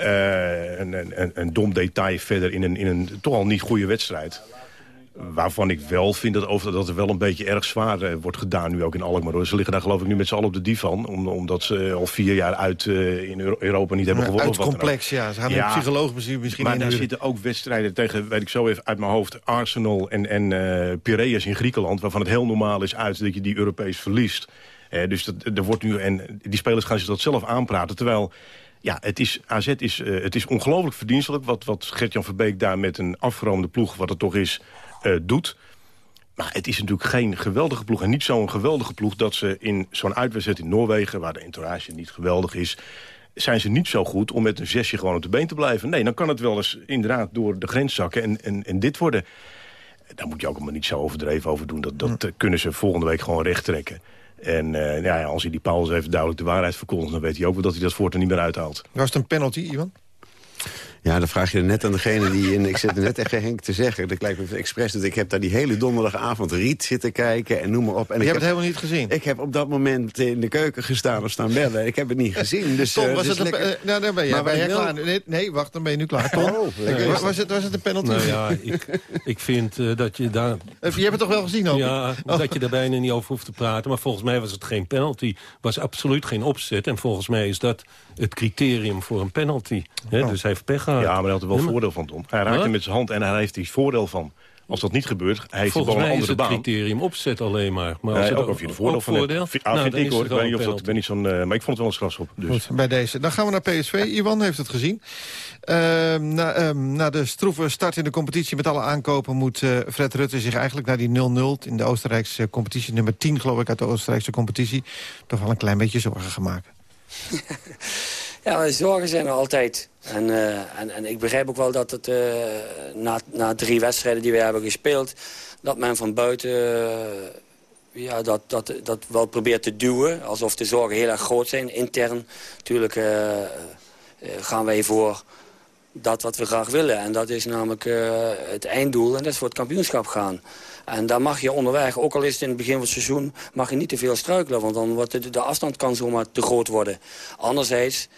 Uh, een, een, een dom detail verder in een, in een toch al niet goede wedstrijd. Waarvan ik wel vind dat, over, dat er wel een beetje erg zwaar uh, wordt gedaan nu ook in Alkmaar. Ze liggen daar geloof ik nu met z'n allen op de divan. Om, omdat ze al vier jaar uit uh, in Europa niet hebben gewonnen. Uit complex, ja. Ze gaan ja, psychologisch misschien, misschien Maar daar zitten ook wedstrijden tegen, weet ik zo even uit mijn hoofd... Arsenal en, en uh, Piraeus in Griekenland. Waarvan het heel normaal is uit dat je die Europees verliest. dus dat, er wordt nu, en die spelers gaan zich dat zelf aanpraten. Terwijl... Ja, het is, AZ is, uh, het is ongelooflijk verdienstelijk wat, wat Gert-Jan Verbeek daar met een afgeroomde ploeg, wat het toch is, uh, doet. Maar het is natuurlijk geen geweldige ploeg. En niet zo'n geweldige ploeg dat ze in zo'n uitwedstrijd in Noorwegen... waar de entourage niet geweldig is... zijn ze niet zo goed om met een zesje gewoon op de been te blijven. Nee, dan kan het wel eens inderdaad door de grens zakken en, en, en dit worden. Daar moet je ook allemaal niet zo overdreven over doen. Dat, dat uh, kunnen ze volgende week gewoon recht trekken. En uh, ja, als hij die Paulus even duidelijk de waarheid verkondigt... dan weet hij ook wel dat hij dat voortaan niet meer uithaalt. Was het een penalty, Ivan? Ja, dan vraag je er net aan degene die... in. ik zit er net echt Henk te zeggen. Dat lijkt me expres dat ik heb daar die hele donderdagavond Riet zitten kijken en noem maar op. En je ik hebt het helemaal niet gezien? Ik heb op dat moment in de keuken gestaan of staan bellen. Ik heb het niet gezien. Dus, Tom, uh, was dus het een, uh, nou, dan ben je, maar ben je klaar. Nee, nee, wacht, dan ben je nu klaar. Tom, oh, nee, was, was, het, was het een penalty? Nou ja, ik, ik vind uh, dat je daar... Je hebt het toch wel gezien ook? Ja, oh. dat je daar bijna niet over hoeft te praten. Maar volgens mij was het geen penalty. was absoluut geen opzet. En volgens mij is dat het criterium voor een penalty. Hè? Oh. Dus hij heeft pech gehad. Ja, maar hij had er wel voordeel van, Tom. Hij raakt hem met zijn hand en hij heeft er voordeel van. Als dat niet gebeurt, hij heeft Volgens wel mij een andere is het baan. criterium opzet alleen maar. maar als nee, het ook of je er voordeel van voordeel? hebt. Ah, nou, vind ik hoor. Ik weet niet of dat, ik ben niet zo'n, uh, maar ik vond het wel een strafschop. Dus. Goed, bij deze. Dan gaan we naar PSV. Iwan heeft het gezien. Uh, na, uh, na de stroeve start in de competitie met alle aankopen... moet uh, Fred Rutte zich eigenlijk naar die 0-0 in de Oostenrijkse competitie... nummer 10 geloof ik uit de Oostenrijkse competitie... toch wel een klein beetje zorgen gaan maken. Ja, zorgen zijn er altijd. En, uh, en, en ik begrijp ook wel dat het uh, na, na drie wedstrijden die we hebben gespeeld... dat men van buiten uh, ja, dat, dat, dat wel probeert te duwen. Alsof de zorgen heel erg groot zijn, intern. Natuurlijk gaan wij voor dat wat we graag willen. En dat is namelijk het einddoel en dat is voor het kampioenschap gaan. En daar mag je onderweg, ook al is het in het begin van het seizoen... mag je niet te veel struikelen, want dan wordt de, de afstand kan zomaar te groot worden. Anderzijds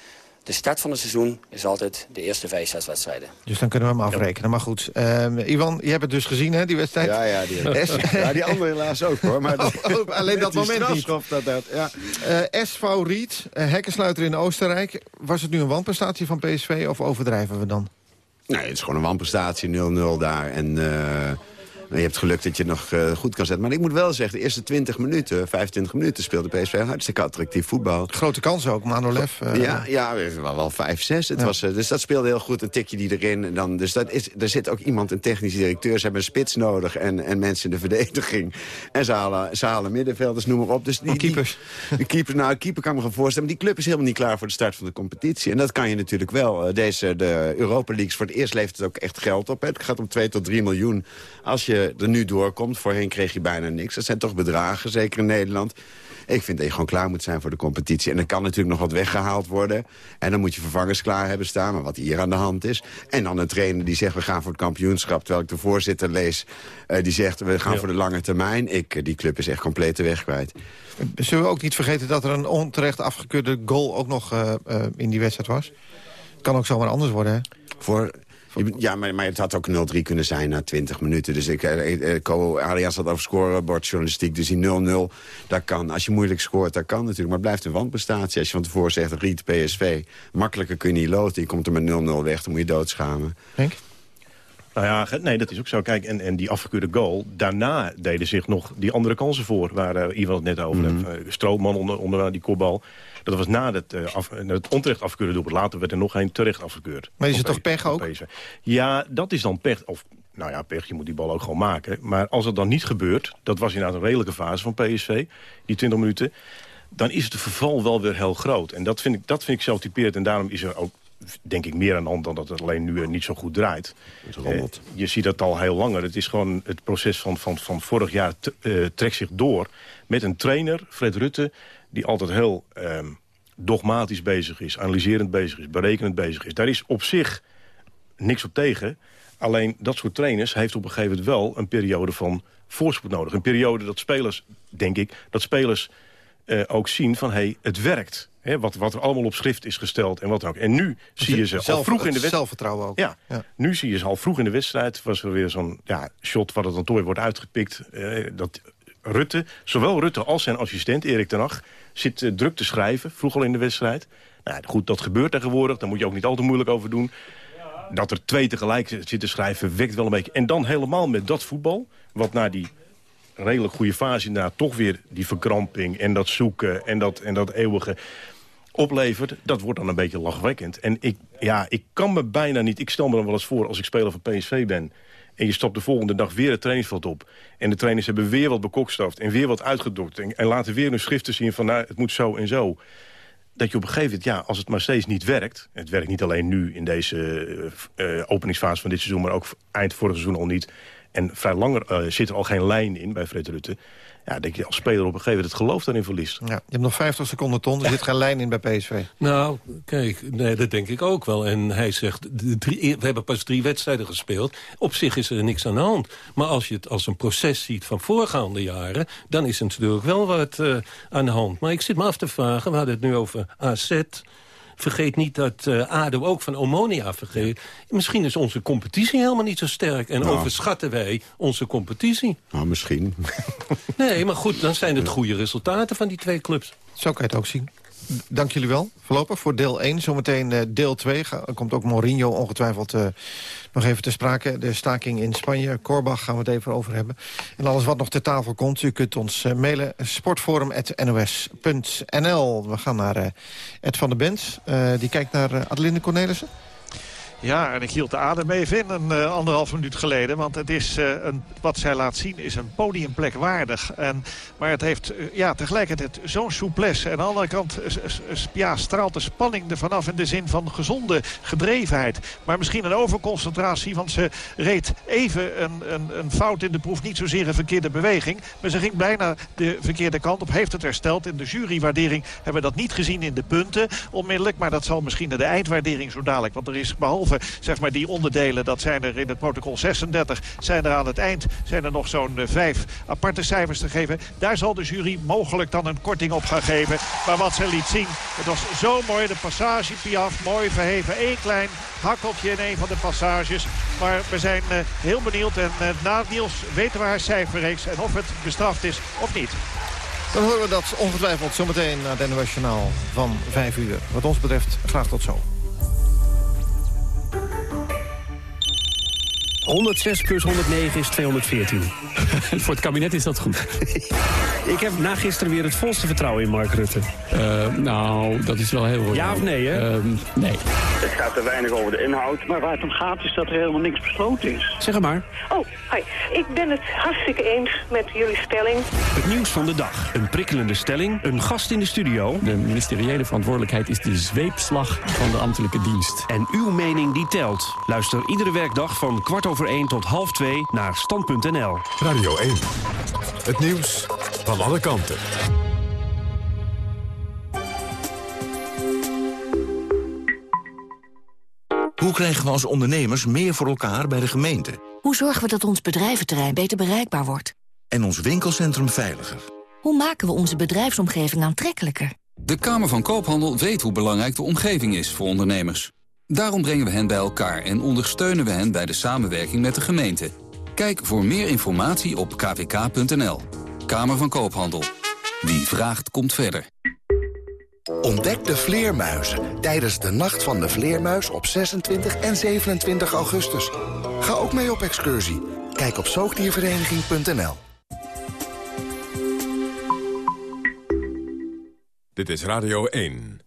de start van het seizoen is altijd de eerste vijf, zes wedstrijden. Dus dan kunnen we hem afrekenen. Maar goed, Ehm, Ivan, je hebt het dus gezien, hè, die wedstrijd? Ja, ja, die, ja, die andere helaas ook, hoor. Maar Oh, oh, alleen dat moment niet. Dat, dat, ja. Eh, SV Riet, eh, hekkensluiter in Oostenrijk. Was het nu een wanprestatie van PSV of overdrijven we dan? Nee, het is gewoon een wanprestatie, 0-0 daar. En eh, je hebt geluk dat je het nog eh, goed kan zetten. Maar ik moet wel zeggen, de eerste 20 minuten, 25 minuten speelde PSV hartstikke attractief voetbal. Grote kans ook, Manolev. eh, ja, ja, wel, wel 5, 6. Het Ja. was, eh, dus dat speelde heel goed. Een tikje die erin. En dan, dus dat is, er zit ook iemand, een technisch directeur. Ze hebben een spits nodig en, en mensen in de verdediging. En ze halen, ze halen middenvelders, noem maar op. Dus die, keepers. Die, de keeper, nou, keeper kan me gaan voorstellen. Maar die club is helemaal niet klaar voor de start van de competitie. En dat kan je natuurlijk wel. Deze, de Europa Leagues, voor het eerst levert het ook echt geld op. hè. Het gaat om 2 tot 3 miljoen. Als je er nu doorkomt, voorheen kreeg je bijna niks. Dat zijn toch bedragen, zeker in Nederland. Ik vind dat je gewoon klaar moet zijn voor de competitie. En er kan natuurlijk nog wat weggehaald worden. En dan moet je vervangers klaar hebben staan. Maar wat hier aan de hand is. En dan een trainer die zegt, we gaan voor het kampioenschap. Terwijl ik de voorzitter lees, eh, die zegt, we gaan voor de lange termijn. Ik, eh, die club is echt compleet de weg kwijt. Zullen we ook niet vergeten dat er een onterecht afgekeurde goal ook nog eh, in die wedstrijd was? Kan ook zomaar anders worden, hè? Voor, je- ja, maar, maar het had ook 0-3 kunnen zijn na 20 minuten. Dus ik, eh, eh, Co Arias had over scorebordjournalistiek. Dus die 0-0, dat kan. Als je moeilijk scoort, dat kan natuurlijk. Maar het blijft een wanprestatie. Als je van tevoren zegt, Riet, PSV... makkelijker kun je niet loten. Je komt er met 0-0 weg, dan moet je doodschamen. Nou ja, nee, dat is ook zo. Kijk, en, en die afgekeurde goal, daarna deden zich nog die andere kansen voor... waar eh Ivan het net over heeft. Eh, Strootman onder, onder die kopbal. Dat was na het, eh, af, het onterecht afgekeurde doelpunt. Later werd er nog geen terecht afgekeurd. Maar is het toch pech ook? Ja, dat is dan pech. Of, nou ja, pech, je moet die bal ook gewoon maken. Maar als het dan niet gebeurt, dat was inderdaad een redelijke fase van PSV... die 20 minuten, dan is het verval wel weer heel groot. En dat vind ik, dat vind ik zelf typerend. En daarom is er ook denk ik meer aan de hand dan dat het alleen nu niet zo goed draait. Eh, je ziet dat al heel langer. Het is gewoon het proces van, van, van vorig jaar eh, trekt zich door met een trainer, Fred Rutte, die altijd heel ehm, dogmatisch bezig is, analyserend bezig is, berekenend bezig is. Daar is op zich niks op tegen. Alleen dat soort trainers heeft op een gegeven moment wel een periode van voorspoed nodig. Een periode dat spelers, denk ik, dat spelers eh, ook zien van hé, hey, het werkt. Wat, wat er allemaal op schrift is gesteld en wat dan ook. En nu zie je ze al vroeg in de wedstrijd. Zelfvertrouwen ook. Ja, Ja. nu zie je ze al vroeg in de wedstrijd. Was er weer zo'n ja, shot waar het dan toch wordt uitgepikt. eh, dat Rutte, zowel Rutte als zijn assistent Erik ten Hag... zit eh, druk te schrijven, vroeg al in de wedstrijd. Nou, goed, dat gebeurt tegenwoordig. Daar moet je ook niet al te moeilijk over doen. Dat er twee tegelijk zitten te schrijven, wekt wel een beetje. En dan helemaal met dat voetbal, wat na die redelijk goede fase... inderdaad toch weer die verkramping en dat zoeken en dat, en dat eeuwige oplevert, dat wordt dan een beetje lachwekkend. En ik, ja, ik kan me bijna niet... Ik stel me dan wel eens voor als ik speler van PSV ben... en je stapt de volgende dag weer het trainingsveld op... en de trainers hebben weer wat bekokstoofd en weer wat uitgedokt... en, en laten weer hun schriften zien van nou, het moet zo en zo... dat je op een gegeven moment, ja, als het maar steeds niet werkt... het werkt niet alleen nu in deze eh, openingsfase van dit seizoen... maar ook eind vorig seizoen al niet... en vrij langer eh, zit er al geen lijn in bij Fred Rutte... ja, denk je als speler op een gegeven moment het geloof daarin verliest. Ja, je hebt nog 50 seconden, Ton. Er zit geen lijn in bij PSV. Nou, kijk, nee, dat denk ik ook wel. En hij zegt, de drie, we hebben pas drie wedstrijden gespeeld. Op zich is er niks aan de hand. Maar als je het als een proces ziet van voorgaande jaren... dan is er natuurlijk wel wat eh, aan de hand. Maar ik zit me af te vragen, we hadden het nu over AZ... Vergeet niet dat eh ADO ook van Omonia vergeet. Misschien is onze competitie helemaal niet zo sterk. En Nou. overschatten wij onze competitie. Nou, misschien. Nee, maar goed, dan zijn het goede resultaten van die twee clubs. Zo kan je het ook zien. Dank jullie wel, voorlopig, voor deel 1. Zometeen eh, deel 2. Ga- Er komt ook Mourinho ongetwijfeld eh, nog even te sprake. De staking in Spanje, Korbach, gaan we het even over hebben. En alles wat nog ter tafel komt, u kunt ons eh, mailen. sportforum.nos.nl We gaan naar Ed van der Bent. Die kijkt naar Adeline Cornelissen. Ja, en ik hield de adem even in een eh, anderhalf minuut geleden. Want het is, eh, een, wat zij laat zien is een podiumplek waardig. En, maar het heeft eh, ja, tegelijkertijd zo'n souplesse. En aan de andere kant ja, straalt de spanning er vanaf in de zin van gezonde gedrevenheid. Maar misschien een overconcentratie. Want ze reed even een, een, een fout in de proef. Niet zozeer een verkeerde beweging. Maar ze ging bijna de verkeerde kant op. Heeft het hersteld. In de jurywaardering hebben we dat niet gezien in de punten onmiddellijk. Maar dat zal misschien in de eindwaardering zo dadelijk. Want er is behalve zeg maar, die onderdelen, dat zijn er in het protocol 36... zijn er aan het eind zijn er nog zo'n vijf aparte cijfers te geven. Daar zal de jury mogelijk dan een korting op gaan geven. Maar wat ze liet zien, het was zo mooi. De passage Piaf, mooi verheven. Eén klein hakkeltje in een van de passages. Maar we zijn heel benieuwd. En na Niels weten we haar cijferreeks en of het bestraft is of niet. Dan horen we dat ongetwijfeld zometeen naar het NOS van 5 uur. Wat ons betreft graag tot zo. 106 plus 109 is 214. Voor het kabinet is dat goed. ik heb na gisteren weer het volste vertrouwen in Mark Rutte. Uh, nou, dat is wel heel... Ja of nee, hè? Uh, nee. Het gaat er weinig over de inhoud, maar waar het om gaat is dat er helemaal niks besloten is. Zeg maar. Oh, hi. Ik ben het hartstikke eens met jullie stelling. Het nieuws van de dag. Een prikkelende stelling. Een gast in de studio. De ministeriële verantwoordelijkheid is de zweepslag van de ambtelijke dienst. En uw mening die telt. Luister iedere werkdag van kwart over 1 tot half 2 naar stand.nl. Radio 1. Het nieuws van alle kanten. Hoe krijgen we als ondernemers meer voor elkaar bij de gemeente? Hoe zorgen we dat ons bedrijventerrein beter bereikbaar wordt? En ons winkelcentrum veiliger? Hoe maken we onze bedrijfsomgeving aantrekkelijker? De Kamer van Koophandel weet hoe belangrijk de omgeving is voor ondernemers. Daarom brengen we hen bij elkaar en ondersteunen we hen bij de samenwerking met de gemeente. Kijk voor meer informatie op kvk.nl. Kamer van Koophandel. Wie vraagt, komt verder. Ontdek de vleermuizen tijdens de Nacht van de Vleermuis op 26 en 27 augustus. Ga ook mee op excursie. Kijk op zoogdiervereniging.nl. Dit is Radio 1.